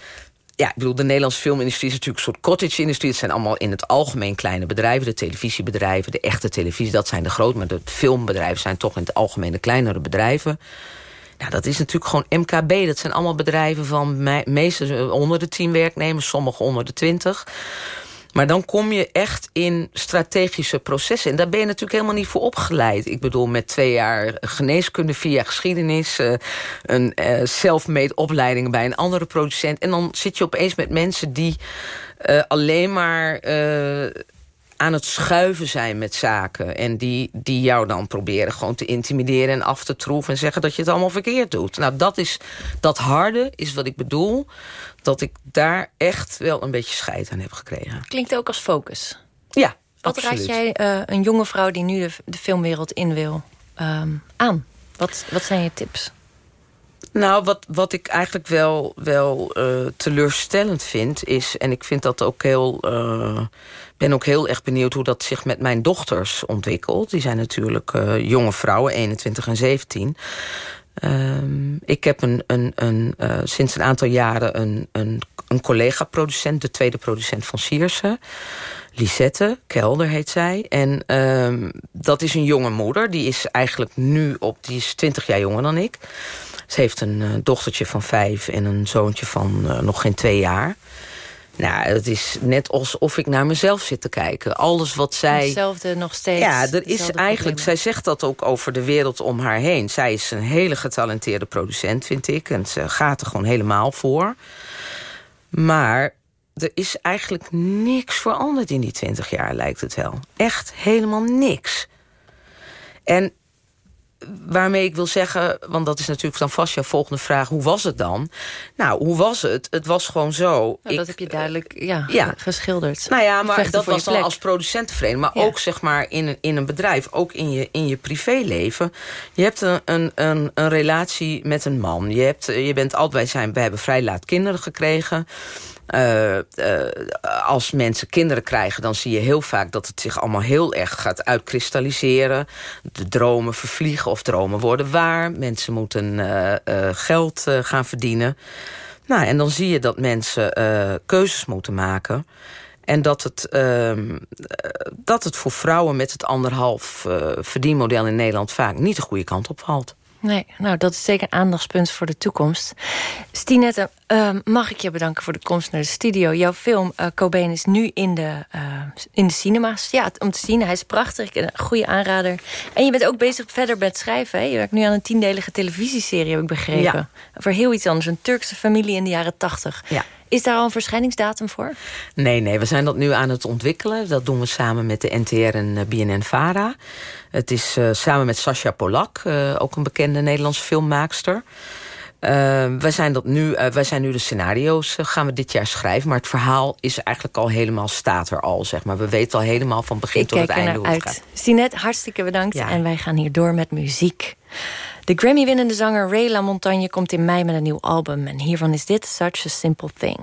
E: ja, ik bedoel, de Nederlandse filmindustrie is natuurlijk een soort cottage-industrie. Het zijn allemaal in het algemeen kleine bedrijven. De televisiebedrijven, de echte televisie, dat zijn de groot. Maar de filmbedrijven zijn toch in het algemeen de kleinere bedrijven. Nou, dat is natuurlijk gewoon MKB. Dat zijn allemaal bedrijven van meestal onder de 10 werknemers, sommige onder de 20. Maar dan kom je echt in strategische processen. En daar ben je natuurlijk helemaal niet voor opgeleid. Ik bedoel, met twee jaar geneeskunde, vier jaar geschiedenis... Uh, een uh, self-made opleiding bij een andere producent. En dan zit je opeens met mensen die alleen maar aan het schuiven zijn met zaken. En die, die jou dan proberen gewoon te intimideren en af te troeven... en zeggen dat je het allemaal verkeerd doet. Nou, dat, is, dat harde is wat ik bedoel. Dat ik daar echt wel een beetje scheid aan heb gekregen.
D: Klinkt ook als focus.
E: Ja,
D: Wat raad jij uh, een jonge vrouw die nu de, de filmwereld in wil um, aan? Wat, wat zijn je tips?
E: Nou, wat, wat ik eigenlijk wel, wel uh, teleurstellend vind is... en ik vind dat ook heel... Uh, ben ook heel erg benieuwd hoe dat zich met mijn dochters ontwikkelt. Die zijn natuurlijk uh, jonge vrouwen, 21 en 17. Ehm, ik heb een, een, een, sinds een aantal jaren een, een, een collega-producent... de tweede producent van Sierse... Lisette Kelder heet zij. En um, dat is een jonge moeder. Die is eigenlijk nu op... die is 20 jaar jonger dan ik... Ze heeft een uh, dochtertje van vijf en een zoontje van nog geen twee jaar. Nou, het is net alsof ik naar mezelf zit te kijken. Alles wat zij...
D: Hetzelfde nog steeds.
E: Ja, er is eigenlijk... Zij zegt dat ook over de wereld om haar heen. Zij is een hele getalenteerde producent, vind ik. En ze gaat er gewoon helemaal voor. Maar er is eigenlijk niks veranderd in die twintig jaar, lijkt het wel. Echt helemaal niks. En waarmee ik wil zeggen, want dat is natuurlijk dan vast jouw volgende vraag... hoe was het dan? Nou, hoe was het? Het was gewoon zo... Nou,
D: ik,
E: dat
D: heb je duidelijk ja, ja. geschilderd.
E: Nou ja, maar dat was dan als producentenvereniging. Maar ja. ook zeg maar in een, in een bedrijf, ook in je, in je privéleven. Je hebt een, een, een, een relatie met een man. Je, hebt, je bent altijd, wij, zijn, wij hebben vrij laat kinderen gekregen... Uh, uh, als mensen kinderen krijgen, dan zie je heel vaak dat het zich allemaal heel erg gaat uitkristalliseren. De dromen vervliegen of dromen worden waar. Mensen moeten uh, geld gaan verdienen. Nou, en dan zie je dat mensen keuzes moeten maken. En dat het, ehm, dat het voor vrouwen met het anderhalf verdienmodel in Nederland vaak niet de goede kant op valt.
D: Nee, nou dat is zeker een aandachtspunt voor de toekomst. Stinette, uh, mag ik je bedanken voor de komst naar de studio. Jouw film uh, Cobain is nu in de, uh, in de cinema's. Ja, om te zien. Hij is prachtig. Een goede aanrader. En je bent ook bezig verder met schrijven. Hè? Je werkt nu aan een tiendelige televisieserie, heb ik begrepen. Ja. Voor heel iets anders. Een Turkse familie in de jaren tachtig.
E: Ja.
D: Is daar al een verschijningsdatum voor?
E: Nee, nee, we zijn dat nu aan het ontwikkelen. Dat doen we samen met de NTR en uh, BNN-VARA. Het is uh, samen met Sascha Polak, uh, ook een bekende Nederlandse filmmaakster. wij, zijn dat nu, wij zijn nu de scenario's gaan we dit jaar schrijven. Maar het verhaal is eigenlijk al helemaal, staat er al. Zeg maar. We weten al helemaal van begin
D: Ik
E: tot het einde hoe het
D: uit.
E: gaat.
D: Sinet, hartstikke bedankt. Ja. En wij gaan hier door met muziek. De Grammy-winnende zanger Ray LaMontagne komt in mei met een nieuw album. En hiervan is dit Such a Simple Thing.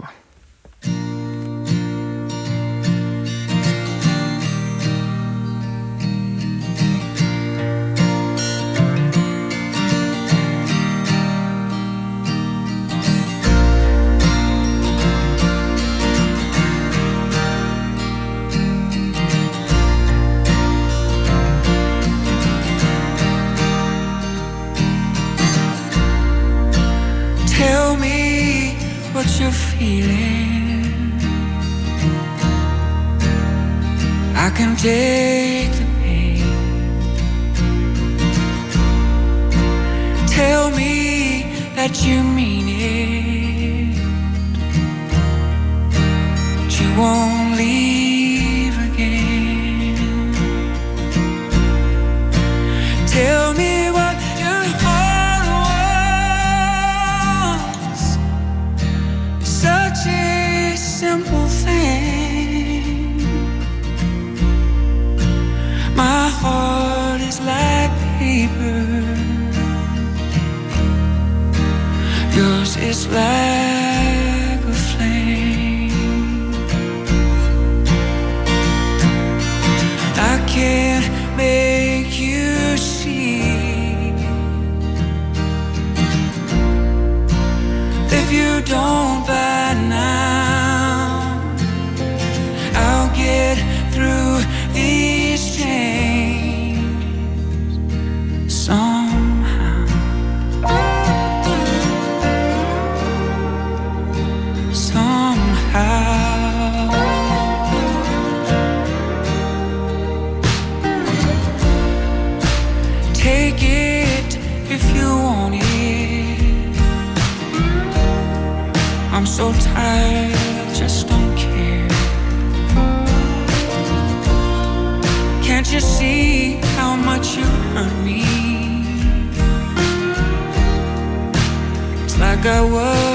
F: It's like I
G: was.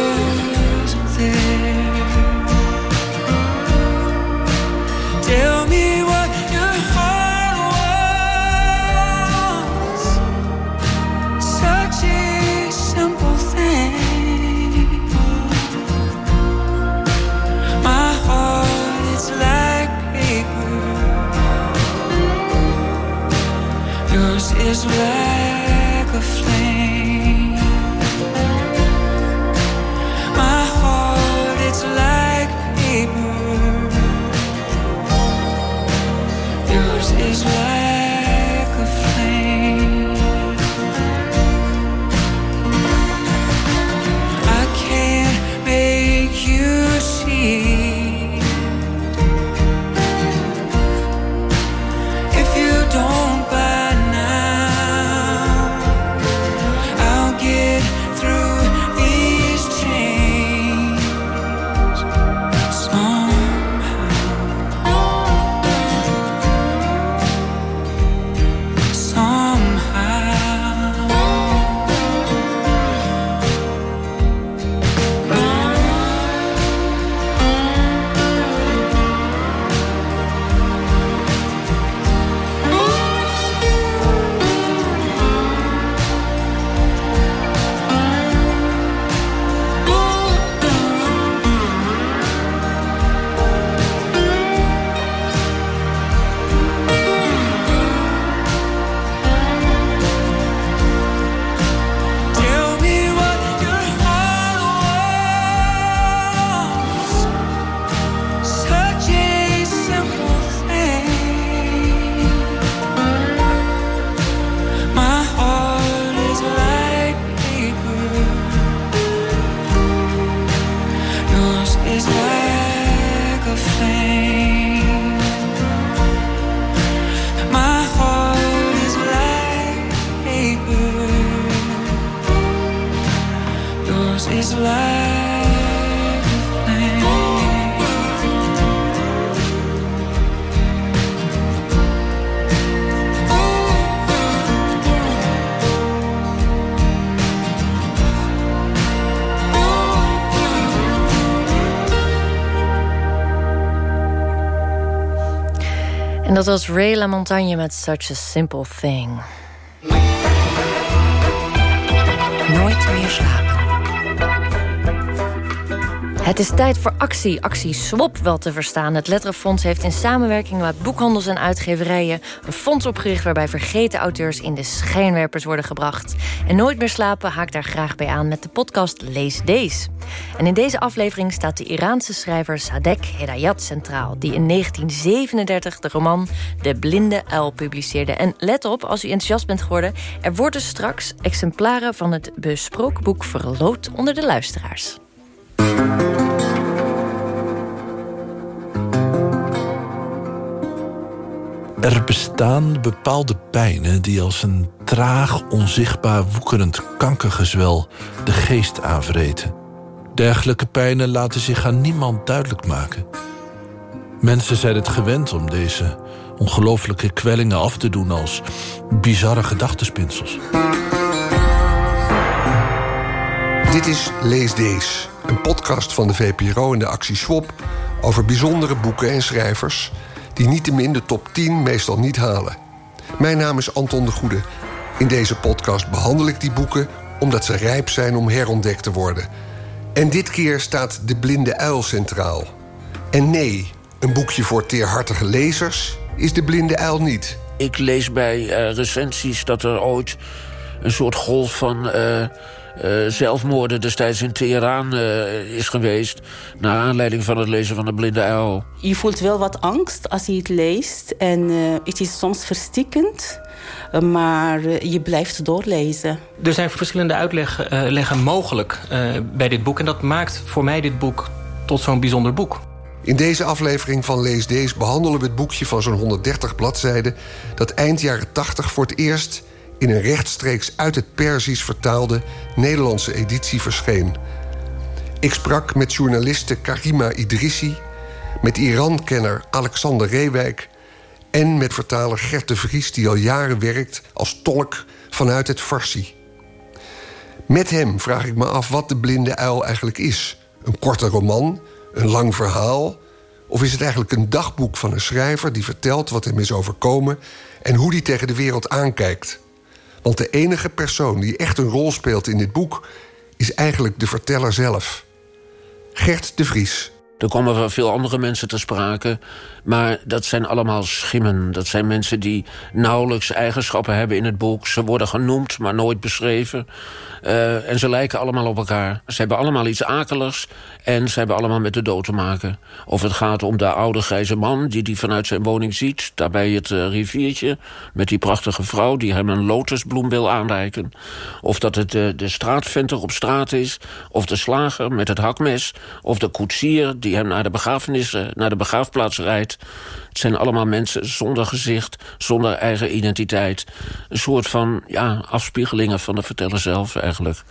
G: Dat was Ray LaMontagne met Such a Simple Thing.
C: Nooit meer slapen.
G: Het is tijd voor actie. Actie Swap wel te verstaan. Het Letterenfonds heeft in samenwerking met boekhandels en uitgeverijen... een fonds opgericht waarbij vergeten auteurs in de schijnwerpers worden gebracht. En Nooit meer slapen haakt daar graag bij aan met de podcast Lees Deze. En in deze aflevering staat de Iraanse schrijver Sadek Hedayat centraal... die in 1937 de roman De Blinde Uil publiceerde. En let op, als u enthousiast bent geworden... er worden straks exemplaren van het besproken boek verloot onder de luisteraars.
H: Er bestaan bepaalde pijnen die als een traag, onzichtbaar, woekerend kankergezwel de geest aanvreten. Dergelijke pijnen laten zich aan niemand duidelijk maken. Mensen zijn het gewend om deze ongelooflijke kwellingen af te doen als bizarre gedachtenspinsels.
I: Dit is Lees Deze, een podcast van de VPRO en de actie Swap... over bijzondere boeken en schrijvers... die niettemin de top 10 meestal niet halen. Mijn naam is Anton de Goede. In deze podcast behandel ik die boeken... omdat ze rijp zijn om herontdekt te worden. En dit keer staat De Blinde Uil centraal. En nee, een boekje voor teerhartige lezers is De Blinde Uil niet...
J: Ik lees bij eh, recensies dat er ooit een soort golf van eh, eh, zelfmoorden destijds in Teheran eh, is geweest. Naar aanleiding van het lezen van de blinde uil.
K: Je voelt wel wat angst als je het leest. En eh, het is soms verstikkend. maar je blijft doorlezen.
L: Er zijn verschillende uitleggen eh, leggen mogelijk eh, bij dit boek. En dat maakt voor mij dit boek tot zo'n bijzonder boek.
I: In deze aflevering van Lees Deze behandelen we het boekje van zo'n 130 bladzijden... dat eind jaren 80 voor het eerst in een rechtstreeks uit het Perzisch vertaalde Nederlandse editie verscheen. Ik sprak met journaliste Karima Idrissi... met Iran-kenner Alexander Reewijk... en met vertaler Gert de Vries... die al jaren werkt als tolk vanuit het Farsi. Met hem vraag ik me af wat De Blinde Uil eigenlijk is. Een korte roman, een lang verhaal... of is het eigenlijk een dagboek van een schrijver... die vertelt wat hem is overkomen... en hoe die tegen de wereld aankijkt... Want de enige persoon die echt een rol speelt in dit boek... is eigenlijk de verteller zelf. Gert de Vries.
J: Er komen veel andere mensen te sprake. Maar dat zijn allemaal schimmen. Dat zijn mensen die nauwelijks eigenschappen hebben in het boek. Ze worden genoemd, maar nooit beschreven. Uh, en ze lijken allemaal op elkaar. Ze hebben allemaal iets akeligs en ze hebben allemaal met de dood te maken. Of het gaat om de oude grijze man die die vanuit zijn woning ziet... daarbij het uh, riviertje met die prachtige vrouw... die hem een lotusbloem wil aanreiken. Of dat het uh, de straatventer op straat is... of de slager met het hakmes... of de koetsier die hem naar de begrafenissen, naar de begraafplaats rijdt. Het zijn allemaal mensen zonder gezicht, zonder eigen identiteit. Een soort van ja, afspiegelingen van de verteller zelf eigenlijk.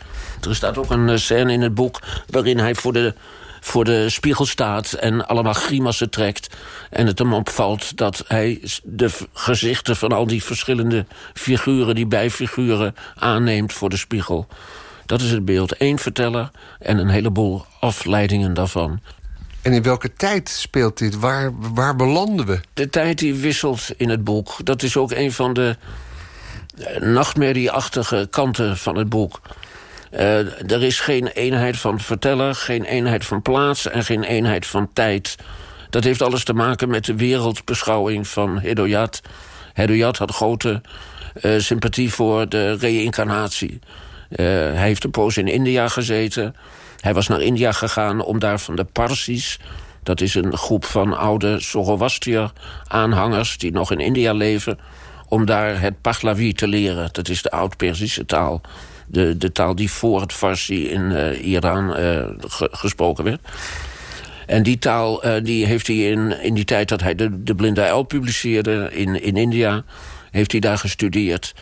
J: Er staat ook een scène in het boek waarin hij voor de voor de spiegel staat en allemaal grimassen trekt. En het hem opvalt dat hij de gezichten van al die verschillende figuren... die bijfiguren aanneemt voor de spiegel. Dat is het beeld. Eén verteller en een heleboel afleidingen daarvan.
I: En in welke tijd speelt dit? Waar, waar belanden we?
J: De tijd die wisselt in het boek. Dat is ook een van de eh, nachtmerrieachtige kanten van het boek. Uh, er is geen eenheid van verteller, geen eenheid van plaats... en geen eenheid van tijd. Dat heeft alles te maken met de wereldbeschouwing van Hedoyat. Hedoyat had grote uh, sympathie voor de reïncarnatie. Hij heeft een poos in India gezeten... Hij was naar India gegaan om daar van de Parsis... dat is een groep van oude Zoroastriër-aanhangers... die nog in India leven... om daar het Pahlavi te leren. Dat is de oud-Persische taal. De, de taal die voor het Farsi in uh, Iran uh, gesproken werd. En die taal uh, die heeft hij in, in die tijd dat hij de, de Blinde Uil publiceerde in, in India... heeft hij daar gestudeerd...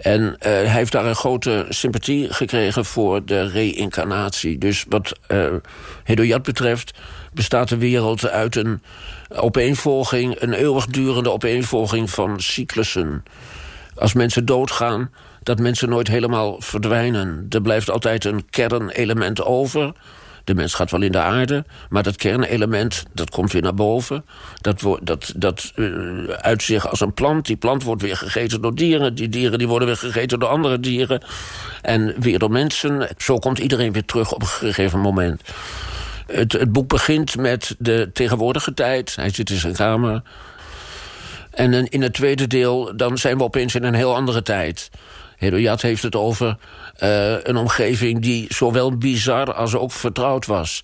J: En uh, hij heeft daar een grote sympathie gekregen voor de reïncarnatie. Dus wat uh, Hedoyat betreft bestaat de wereld uit een opeenvolging... een eeuwigdurende opeenvolging van cyclussen. Als mensen doodgaan, dat mensen nooit helemaal verdwijnen. Er blijft altijd een kernelement over... De mens gaat wel in de aarde, maar dat kernelement dat komt weer naar boven. Dat, wordt, dat, dat uh, als een plant. Die plant wordt weer gegeten door dieren. Die dieren die worden weer gegeten door andere dieren. En weer door mensen. Zo komt iedereen weer terug op een gegeven moment. Het, het boek begint met de tegenwoordige tijd. Hij zit in zijn kamer. En in het tweede deel dan zijn we opeens in een heel andere tijd. Heroyat heeft het over uh, een omgeving die zowel bizar als ook vertrouwd was.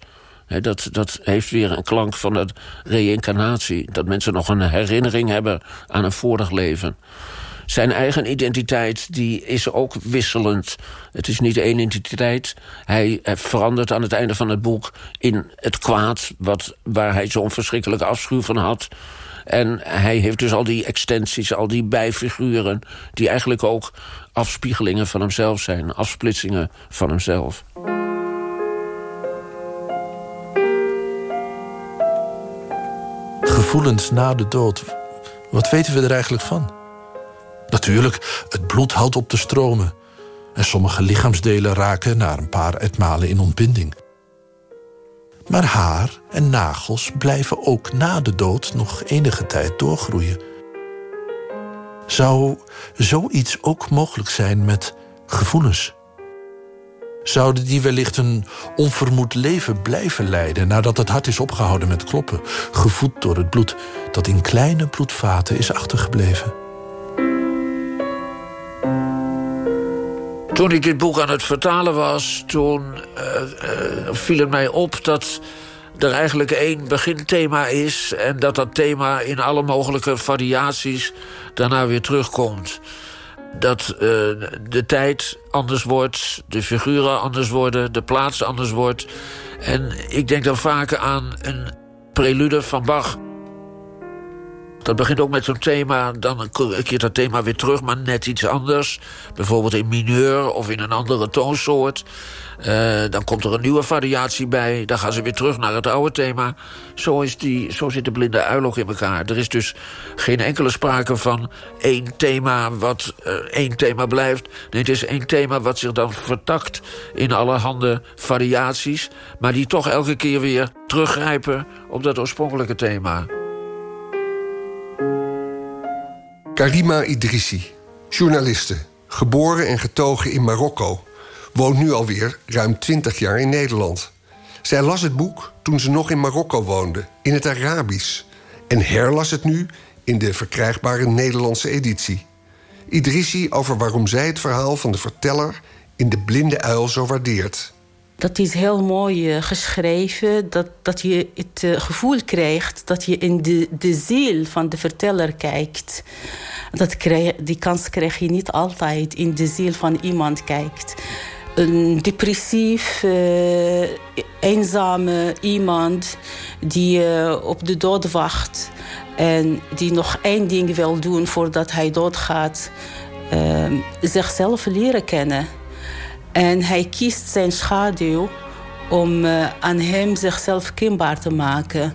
J: dat, dat heeft weer een klank van de reïncarnatie. Dat mensen nog een herinnering hebben aan een vorig leven. Zijn eigen identiteit die is ook wisselend. Het is niet één identiteit. Hij verandert aan het einde van het boek in het kwaad... Wat, waar hij zo'n verschrikkelijke afschuw van had... En hij heeft dus al die extensies, al die bijfiguren... die eigenlijk ook afspiegelingen van hemzelf zijn. Afsplitsingen van hemzelf.
H: Gevoelens na de dood. Wat weten we er eigenlijk van? Natuurlijk, het bloed houdt op te stromen. En sommige lichaamsdelen raken na een paar etmalen in ontbinding. Maar haar en nagels blijven ook na de dood nog enige tijd doorgroeien. Zou zoiets ook mogelijk zijn met gevoelens? Zouden die wellicht een onvermoed leven blijven leiden nadat het hart is opgehouden met kloppen, gevoed door het bloed dat in kleine bloedvaten is achtergebleven?
J: Toen ik dit boek aan het vertalen was, toen uh, uh, viel het mij op dat er eigenlijk één beginthema is... en dat dat thema in alle mogelijke variaties daarna weer terugkomt. Dat uh, de tijd anders wordt, de figuren anders worden... de plaats anders wordt. En ik denk dan vaak aan een prelude van Bach... Dat begint ook met zo'n thema, dan keert dat thema weer terug... maar net iets anders. Bijvoorbeeld in mineur of in een andere toonsoort. Uh, dan komt er een nieuwe variatie bij. Dan gaan ze weer terug naar het oude thema. Zo, is die, zo zit de blinde uil in elkaar. Er is dus geen enkele sprake van één thema wat uh, één thema blijft. Nee, het is één thema wat zich dan vertakt in allerhande variaties... maar die toch elke keer weer teruggrijpen op dat oorspronkelijke thema.
I: Karima Idrissi, journaliste, geboren en getogen in Marokko woont nu alweer ruim 20 jaar in Nederland. Zij las het boek toen ze nog in Marokko woonde, in het Arabisch. En herlas het nu in de verkrijgbare Nederlandse editie. Idrissi over waarom zij het verhaal van de verteller in De Blinde Uil zo waardeert.
K: Dat is heel mooi uh, geschreven, dat, dat je het uh, gevoel krijgt dat je in de, de ziel van de verteller kijkt. Dat die kans krijg je niet altijd in de ziel van iemand kijkt een depressief, uh, eenzame iemand die op de dood wacht en die nog één ding wil doen voordat hij doodgaat, uh, zichzelf leren kennen. En hij kiest zijn schaduw om aan hem zichzelf kenbaar te maken.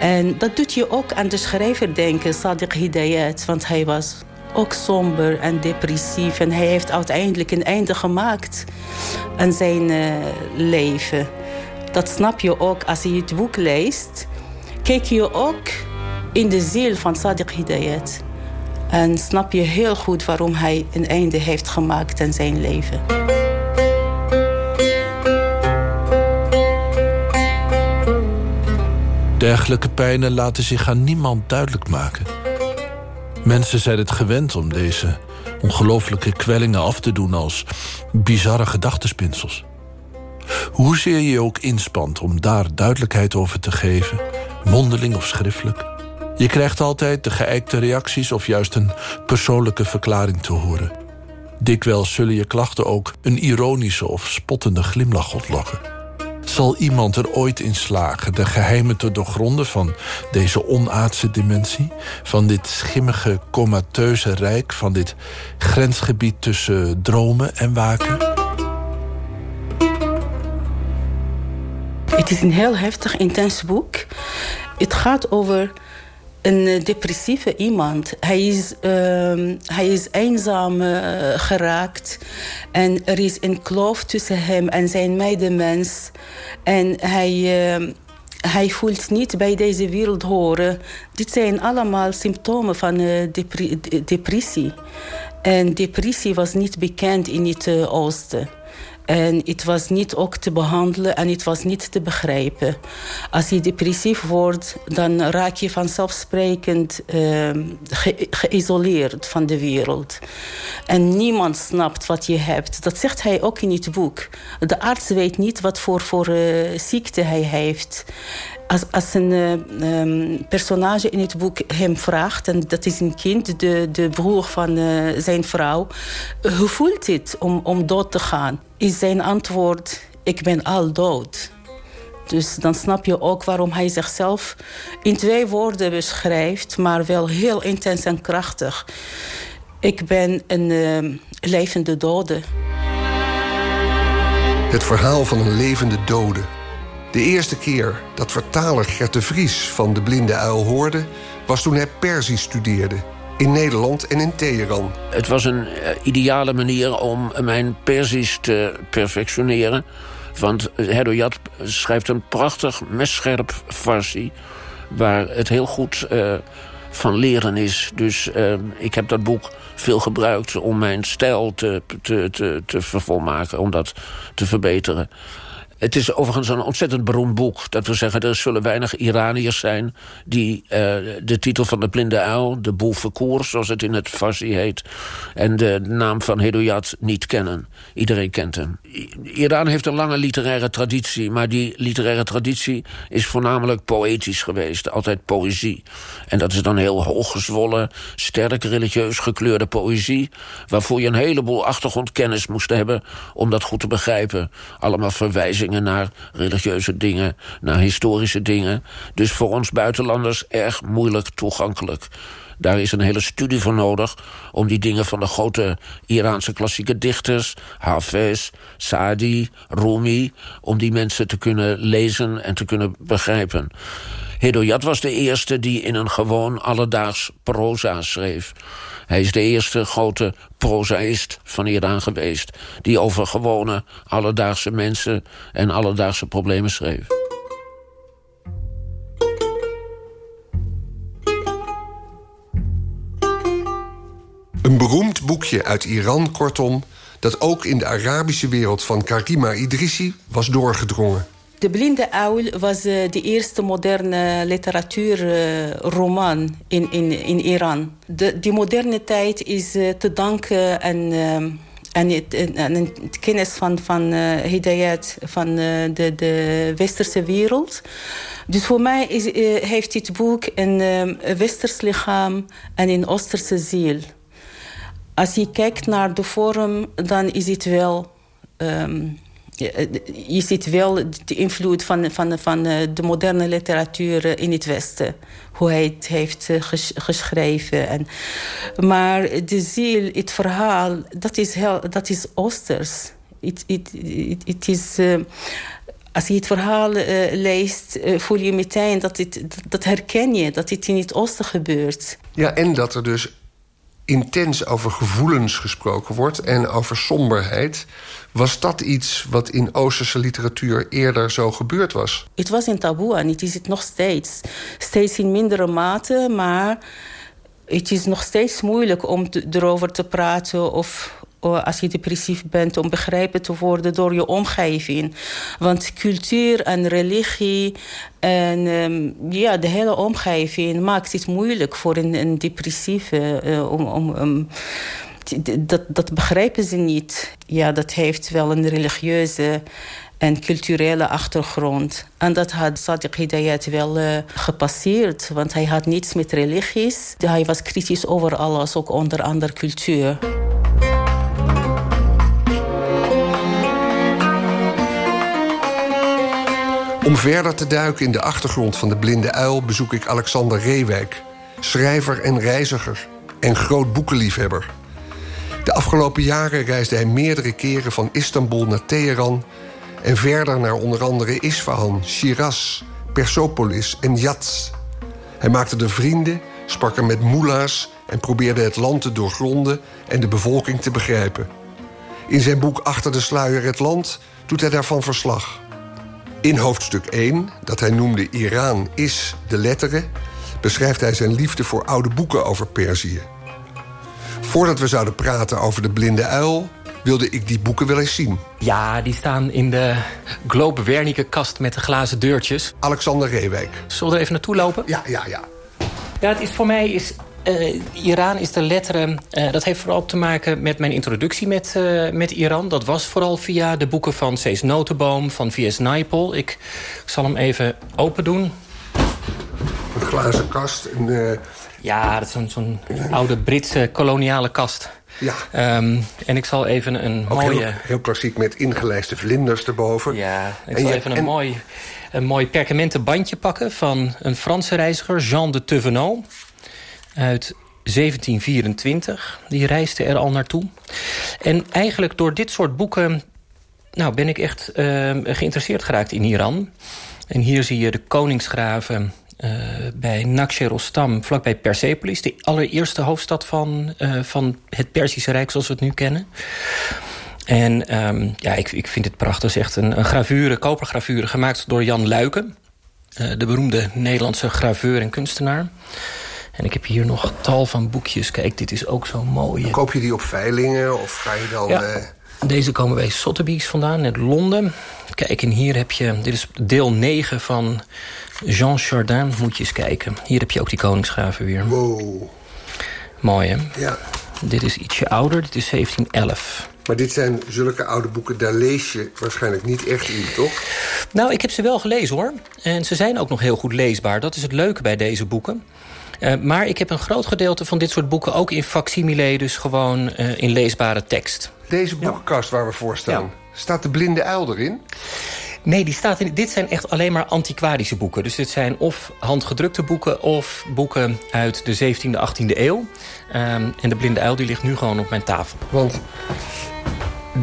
K: En dat doet je ook aan de schrijver denken, Sadiq Hidayat, want hij was ook somber en depressief. En hij heeft uiteindelijk een einde gemaakt aan zijn uh, leven. Dat snap je ook als je het boek leest. Kijk je ook in de ziel van Sadiq Hidayat. En snap je heel goed waarom hij een einde heeft gemaakt aan zijn leven.
H: Dergelijke pijnen laten zich aan niemand duidelijk maken. Mensen zijn het gewend om deze ongelooflijke kwellingen af te doen als bizarre gedachtenspinsels. Hoezeer je je ook inspant om daar duidelijkheid over te geven, mondeling of schriftelijk, je krijgt altijd de geëikte reacties of juist een persoonlijke verklaring te horen. Dikwijls zullen je klachten ook een ironische of spottende glimlach ontlokken. Zal iemand er ooit in slagen de geheimen te doorgronden van deze onaardse dimensie? Van dit schimmige, comateuze rijk, van dit grensgebied tussen dromen en waken?
K: Het is een heel heftig, intens boek. Het gaat over een eh, depressieve iemand. Hij is, uh, hij is eenzaam uh, geraakt. En er is een kloof tussen hem en zijn medemens. En hij, uh, hij voelt niet bij deze wereld horen. Dit zijn allemaal symptomen van depri depressie. En depressie was niet bekend in het oosten. En het was niet ook te behandelen en het was niet te begrijpen. Als je depressief wordt, dan raak je vanzelfsprekend ge geïsoleerd van de wereld. En niemand snapt wat je hebt. Dat zegt hij ook in het boek. De arts weet niet wat voor, voor uh, ziekte hij heeft als, als een uh, um, personage in het boek hem vraagt... en dat is een kind, de, de broer van uh, zijn vrouw... hoe voelt het om, om dood te gaan? Is zijn antwoord, ik ben al dood. Dus dan snap je ook waarom hij zichzelf in twee woorden beschrijft... maar wel heel intens en krachtig. Ik ben een uh, levende dode.
I: Het verhaal van een levende dode... De eerste keer dat vertaler Gert de Vries van De Blinde Uil hoorde... was toen hij Perzisch studeerde. In Nederland en in Teheran.
J: Het was een uh, ideale manier om mijn Perzisch te perfectioneren. Want Hedoyat schrijft een prachtig, messcherp Farsi... waar het heel goed van leren is. Dus ik heb dat boek veel gebruikt om mijn stijl te, te, te vervolmaken. Om dat te verbeteren. Het is overigens een ontzettend beroemd boek. Dat wil zeggen, er zullen weinig Iraniërs zijn... die uh, de titel van de blinde uil, de boel zoals het in het Farsi heet... en de naam van Hedoyat niet kennen. Iedereen kent hem. Iran heeft een lange literaire traditie... maar die literaire traditie is voornamelijk poëtisch geweest. Altijd poëzie. En dat is dan heel hooggezwollen, sterk religieus gekleurde poëzie... waarvoor je een heleboel achtergrondkennis moest hebben... om dat goed te begrijpen. Allemaal verwijzingen naar religieuze dingen, naar historische dingen. Dus voor ons buitenlanders erg moeilijk toegankelijk. Daar is een hele studie voor nodig om die dingen van de grote Iraanse klassieke dichters... Hafez, Saadi, Rumi, om die mensen te kunnen lezen en te kunnen begrijpen. Hedoyat was de eerste die in een gewoon alledaags proza schreef. Hij is de eerste grote prozaïst van Iran geweest... die over gewone alledaagse mensen en alledaagse problemen schreef.
I: Een beroemd boekje uit Iran, kortom... dat ook in de Arabische wereld van Karima Idrissi was doorgedrongen.
K: De Blinde Uil was uh, de eerste moderne literatuurroman uh, in, in, in Iran. De, die moderne tijd is uh, te danken aan, aan, het, het kennis van, van Hidayat van de, de westerse wereld. Dus voor mij is, heeft dit boek een westers lichaam en een oosterse ziel. Als je kijkt naar de vorm, dan is het wel... Um, je ziet wel de invloed van, van, van de moderne literatuur in het Westen. Hoe hij het heeft geschreven. En, maar de ziel, het verhaal, dat is, heel, dat is Oosters. Het, het, het, het is... Als je het verhaal leest, voel je meteen dat, het, dat herken je, dat het in het oosten gebeurt.
I: Ja, en dat er dus intens over gevoelens gesproken wordt en over somberheid. Was dat iets wat in Oosterse literatuur eerder zo gebeurd was?
K: Het was een taboe en het is het nog steeds. Steeds in mindere mate, maar het is nog steeds moeilijk om erover te praten of als je depressief bent, om begrepen te worden door je omgeving. Want cultuur en religie en um, ja, de hele omgeving maakt het moeilijk voor een, een depressieve uh, om. om dat, dat begrijpen ze niet. Ja, dat heeft wel een religieuze en culturele achtergrond. En dat had Sadiq Hidayat wel uh, gepasseerd. Want hij had niets met religies. Hij was kritisch over alles, ook onder andere cultuur.
I: Om verder te duiken in de achtergrond van de blinde uil... bezoek ik Alexander Reewijk, schrijver en reiziger... en groot boekenliefhebber. De afgelopen jaren reisde hij meerdere keren van Istanbul naar Teheran... en verder naar onder andere Isfahan, Shiraz, Persepolis en Yats. Hij maakte er vrienden, sprak er met moela's... en probeerde het land te doorgronden en de bevolking te begrijpen. In zijn boek Achter de sluier het land doet hij daarvan verslag... In hoofdstuk 1, dat hij noemde Iran is de letteren... beschrijft hij zijn liefde voor oude boeken over Perzië. Voordat we zouden praten over de blinde uil... wilde ik die boeken wel eens zien.
L: Ja, die staan in de Globe Wernicke kast met de glazen deurtjes.
I: Alexander Reewijk.
L: Zullen we er even naartoe lopen?
I: Ja, ja, ja.
L: Ja, het is voor mij is uh, Iran is de letteren... Uh, dat heeft vooral te maken met mijn introductie met, uh, met Iran. Dat was vooral via de boeken van Cees Notenboom, van V.S. Naipaul. Ik, ik, zal hem even open doen.
I: Een glazen kast.
L: Ja, dat is zo'n zo oude Britse koloniale kast.
I: Ja.
L: Um, en ik zal even een
I: Ook
L: mooie...
I: Heel, heel, klassiek met ingelijste vlinders erboven.
L: Ja, ik en zal je, even een, en... mooi, een mooi perkamenten bandje pakken... van een Franse reiziger, Jean de Thevenot uit 1724. Die reisde er al naartoe. En eigenlijk door dit soort boeken nou, ben ik echt uh, geïnteresseerd geraakt in Iran. En hier zie je de koningsgraven uh, bij Naxerostam, vlakbij Persepolis. De allereerste hoofdstad van, uh, van het Perzische Rijk zoals we het nu kennen. En um, ja, ik, ik vind het prachtig. Is echt een, een gravure, kopergravure gemaakt door Jan Luiken. De beroemde Nederlandse graveur en kunstenaar. En ik heb hier nog tal van boekjes. Kijk, dit is ook zo mooi.
I: Koop je die op veilingen of ga je dan...
L: Ja. Uh... Deze komen bij Sotheby's vandaan, uit Londen. Kijk, en hier heb je... Dit is deel 9 van Jean Chardin. Moet je eens kijken. Hier heb je ook die koningsgraven weer.
I: Wow.
L: Mooi, hè?
I: Ja.
L: Dit is ietsje ouder. Dit is 1711.
I: Maar dit zijn zulke oude boeken, daar lees je waarschijnlijk niet echt in, toch?
L: Nou, ik heb ze wel gelezen, hoor. En ze zijn ook nog heel goed leesbaar. Dat is het leuke bij deze boeken. Uh, maar ik heb een groot gedeelte van dit soort boeken ook in facsimile, dus gewoon uh, in leesbare tekst.
I: Deze boekenkast ja. waar we voor staan, ja. staat de blinde uil erin?
L: Nee, die staat in, dit zijn echt alleen maar antiquarische boeken. Dus dit zijn of handgedrukte boeken... of boeken uit de 17e, 18e eeuw. Um, en de blinde uil die ligt nu gewoon op mijn tafel.
I: Want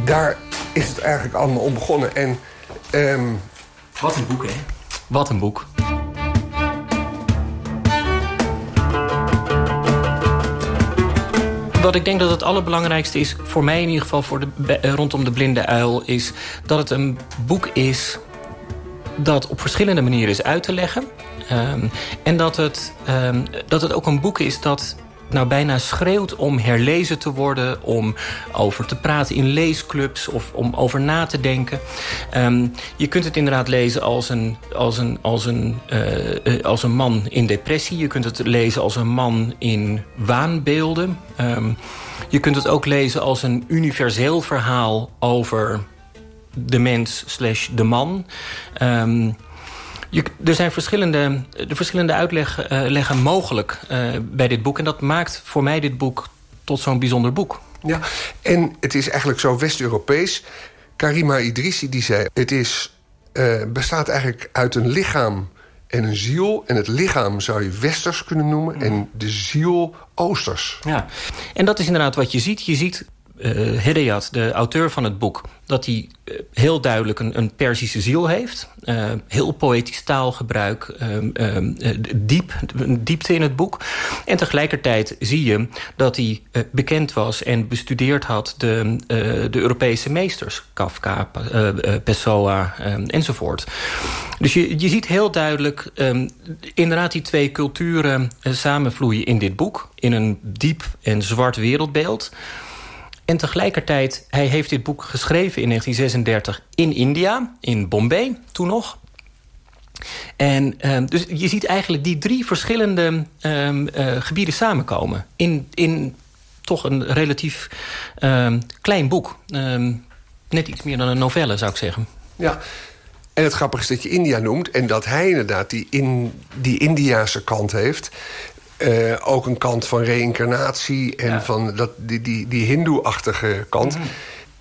I: daar is het eigenlijk allemaal om begonnen. En, um...
L: Wat een boek, hè? Wat een boek. Wat ik denk dat het allerbelangrijkste is, voor mij in ieder geval voor de, rondom de blinde uil, is dat het een boek is dat op verschillende manieren is uit te leggen. Um, en dat het, um, dat het ook een boek is dat nou bijna schreeuwt om herlezen te worden... om over te praten in leesclubs of om over na te denken. Um, je kunt het inderdaad lezen als een, als, een, als, een, uh, als een man in depressie. Je kunt het lezen als een man in waanbeelden. Um, je kunt het ook lezen als een universeel verhaal over de mens slash de man... Um, je, er zijn verschillende, de verschillende uitleggen uh, mogelijk uh, bij dit boek. En dat maakt voor mij dit boek tot zo'n bijzonder boek.
I: Ja, en het is eigenlijk zo West-Europees. Karima Idrissi die zei... het is, uh, bestaat eigenlijk uit een lichaam en een ziel. En het lichaam zou je westers kunnen noemen... Mm. en de ziel oosters.
L: Ja, en dat is inderdaad wat je ziet. Je ziet uh, de auteur van het boek... dat hij uh, heel duidelijk een, een Perzische ziel heeft. Uh, heel poëtisch taalgebruik, diep, diepte in het boek. En tegelijkertijd zie je dat hij bekend was en bestudeerd had... de, de Europese meesters, Kafka, Pessoa enzovoort. Dus je, je ziet heel duidelijk um, inderdaad die twee culturen samenvloeien in dit boek... in een diep en zwart wereldbeeld... En tegelijkertijd, hij heeft dit boek geschreven in 1936 in India, in Bombay, toen nog. En uh, dus je ziet eigenlijk die drie verschillende uh, uh, gebieden samenkomen... in, in toch een relatief ehm, klein boek. Ehm, net iets meer dan een novelle, zou ik zeggen.
I: Ja, en het grappige is dat je India noemt... en dat hij inderdaad die, in, die Indiase kant heeft... Uh, ook een kant van reïncarnatie en ja. van dat, die, die, die hindoe-achtige kant. Mm.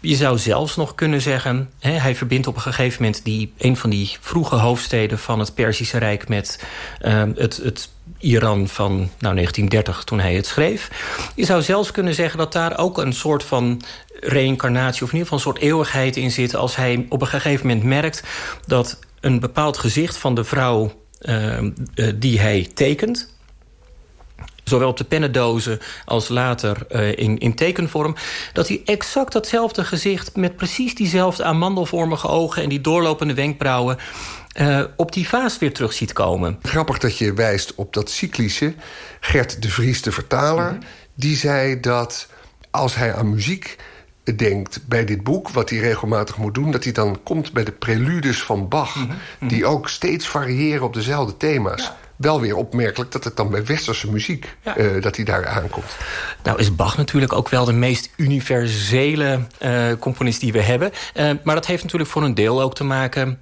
L: Je zou zelfs nog kunnen zeggen... Hè, hij verbindt op een gegeven moment die, een van die vroege hoofdsteden... van het Perzische Rijk met uh, het, het Iran van nou, 1930 toen hij het schreef. Je zou zelfs kunnen zeggen dat daar ook een soort van reïncarnatie... of in ieder geval een soort eeuwigheid in zit... als hij op een gegeven moment merkt dat een bepaald gezicht van de vrouw... Uh, uh, die hij tekent zowel op de pennendozen als later uh, in, in tekenvorm... dat hij exact datzelfde gezicht met precies diezelfde amandelvormige ogen... en die doorlopende wenkbrauwen uh, op die vaas weer terug ziet komen.
I: Grappig dat je wijst op dat cyclische. Gert de Vries, de vertaler, mm -hmm. die zei dat als hij aan muziek denkt bij dit boek, wat hij regelmatig moet doen... dat hij dan komt bij de preludes van Bach... Mm -hmm. die ook steeds variëren op dezelfde thema's. Ja wel weer opmerkelijk dat het dan bij westerse muziek... Ja. Uh, dat hij daar aankomt.
L: Nou is Bach natuurlijk ook wel de meest universele uh, componist die we hebben. Uh, maar dat heeft natuurlijk voor een deel ook te maken...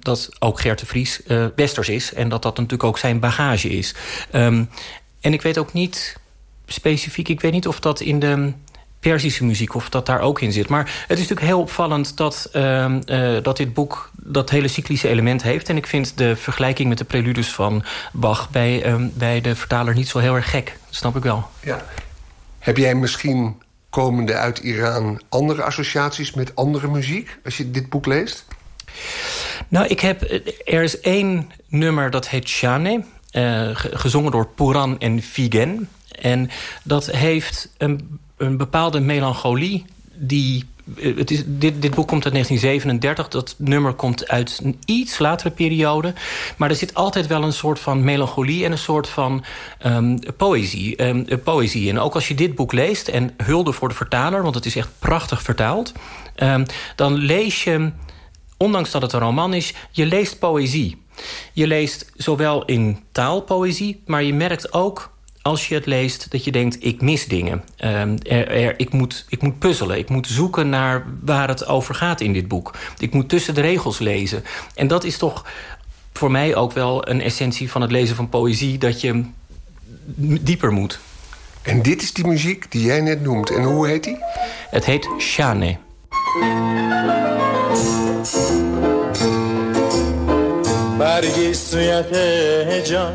L: dat ook Gert de Vries westers is... en dat dat natuurlijk ook zijn bagage is. Um, en ik weet ook niet specifiek... ik weet niet of dat in de Persische muziek, of dat daar ook in zit. Maar het is natuurlijk heel opvallend dat, uh, uh, dat dit boek dat hele cyclische element heeft. En ik vind de vergelijking met de preludes van Bach... bij, uh, bij de vertaler niet zo heel erg gek. Dat snap ik wel.
I: Ja. Heb jij misschien komende uit Iran andere associaties met andere muziek... als je dit boek leest?
L: Nou, ik heb, er is één nummer dat heet Shane... Uh, gezongen door Puran en Figen. En dat heeft een een bepaalde melancholie die... Eh, het is, dit, dit boek komt uit 1937. Dat nummer komt uit een iets latere periode. Maar er zit altijd wel een soort van melancholie... en een soort van um, poëzie, um, poëzie in. Ook als je dit boek leest... en hulde voor de vertaler, want het is echt prachtig vertaald... Um, dan lees je, ondanks dat het een roman is... je leest poëzie. Je leest zowel in taalpoëzie... maar je merkt ook als je het leest, dat je denkt, ik mis dingen. Um, er, er, ik, moet, ik moet puzzelen, ik moet zoeken naar waar het over gaat in dit boek. Ik moet tussen de regels lezen. En dat is toch voor mij ook wel een essentie van het lezen van poëzie... dat je dieper moet.
I: En dit is die muziek die jij net noemt. En hoe heet die?
L: Het heet Shane.
M: برگی سویت جان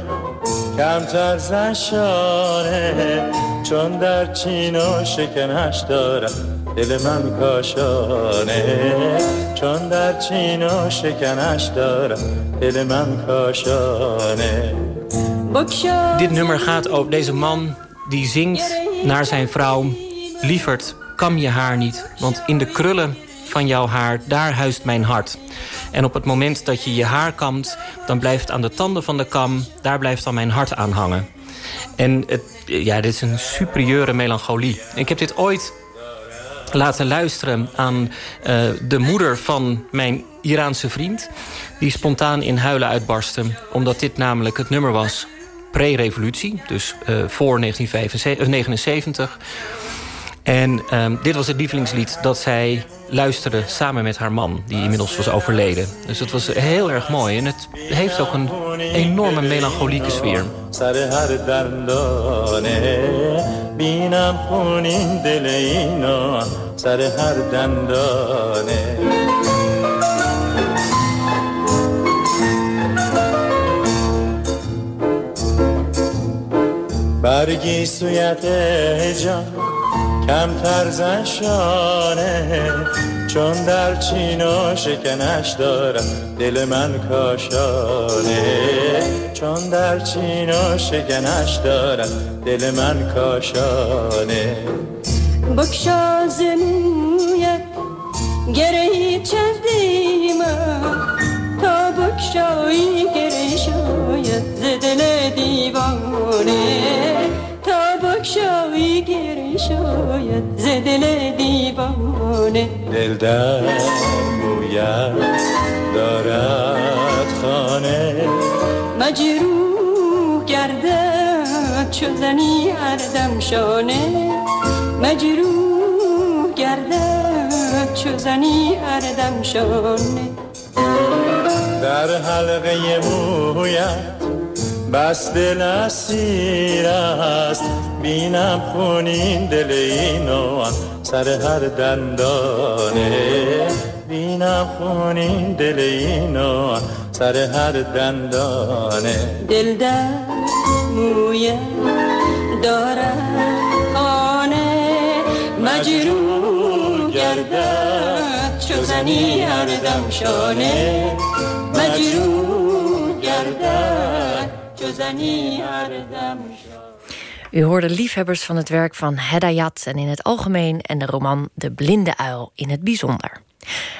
M: کمتر زشانه چون در چین و شکنش دارم دل من کاشانه چون در چین و شکنش دارم دل من کاشانه
L: Dit nummer gaat over deze man die zingt naar zijn vrouw... Lieverd, kam je haar niet, want in de krullen van jouw haar, daar huist mijn hart. En op het moment dat je je haar kamt, dan blijft aan de tanden van de kam... daar blijft dan mijn hart aan hangen. En het, ja, dit is een superieure melancholie. Ik heb dit ooit laten luisteren aan uh, de moeder van mijn Iraanse vriend... die spontaan in huilen uitbarstte, omdat dit namelijk het nummer was... pre-revolutie, dus uh, voor 1979... En um, dit was het lievelingslied dat zij luisterde samen met haar man... die inmiddels was overleden. Dus het was heel erg mooi. En het heeft ook een enorme melancholieke sfeer.
M: برگی سویت جان کمتر زنشانه چون در چین و شکنش دارم دل من کاشانه. چون در چین و شکنش دارم دل من کاشانه.
N: بکشا زمویت گره چندیم تا بکشایی گره شاید زدل دیوانه. زدل دیوانه.
M: دل در مویت دارد خانه.
N: مجروح گردد چو زنی هردم شانه مجروح گردد چو زنی هردم شانه
M: در حلقه مویت بس دل اسیر است. بینم خونین دل اینو سر هر دندانه. بینم خونین دل اینو سر هر دندانه.
N: دل در مویه دارد خانه. مجروح گردد چو زنی هر دم شانه مجروح گردد چو زنی هر دم
D: U hoorde liefhebbers van het werk van Hedayat en in het algemeen... en de roman De Blinde Uil in het bijzonder.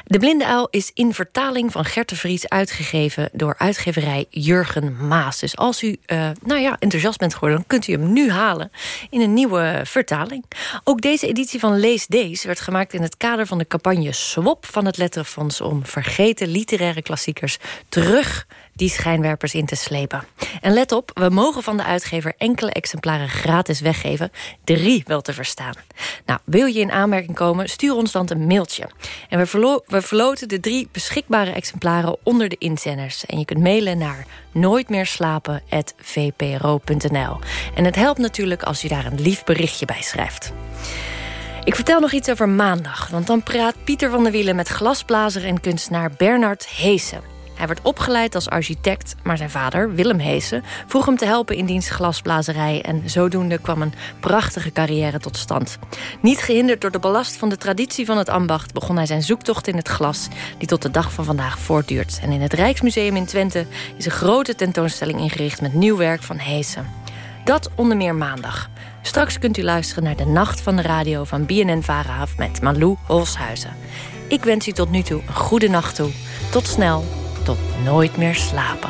D: De Blinde Uil is in vertaling van Gert de Vries uitgegeven... door uitgeverij Jurgen Maas. Dus als u uh, nou ja, enthousiast bent geworden... kunt u hem nu halen in een nieuwe vertaling. Ook deze editie van Lees Deze werd gemaakt in het kader van de campagne SWOP... van het Letterenfonds om vergeten literaire klassiekers terug die schijnwerpers in te slepen. En let op, we mogen van de uitgever enkele exemplaren gratis weggeven. Drie wel te verstaan. Nou, wil je in aanmerking komen, stuur ons dan een mailtje. En we, verlo we verloten de drie beschikbare exemplaren onder de inzenders. En je kunt mailen naar nooitmeerslapen.vpro.nl. En het helpt natuurlijk als je daar een lief berichtje bij schrijft. Ik vertel nog iets over maandag, want dan praat Pieter van der Wielen... met glasblazer en kunstenaar Bernard Heesen. Hij werd opgeleid als architect, maar zijn vader, Willem Heesen... vroeg hem te helpen in dienst glasblazerij... en zodoende kwam een prachtige carrière tot stand. Niet gehinderd door de belast van de traditie van het ambacht... begon hij zijn zoektocht in het glas, die tot de dag van vandaag voortduurt. En in het Rijksmuseum in Twente is een grote tentoonstelling ingericht... met nieuw werk van Heesen. Dat onder meer maandag. Straks kunt u luisteren naar de Nacht van de Radio van BNN Varaaf... met Malou Holshuizen. Ik wens u tot nu toe een goede nacht toe. Tot snel tot nooit meer slapen.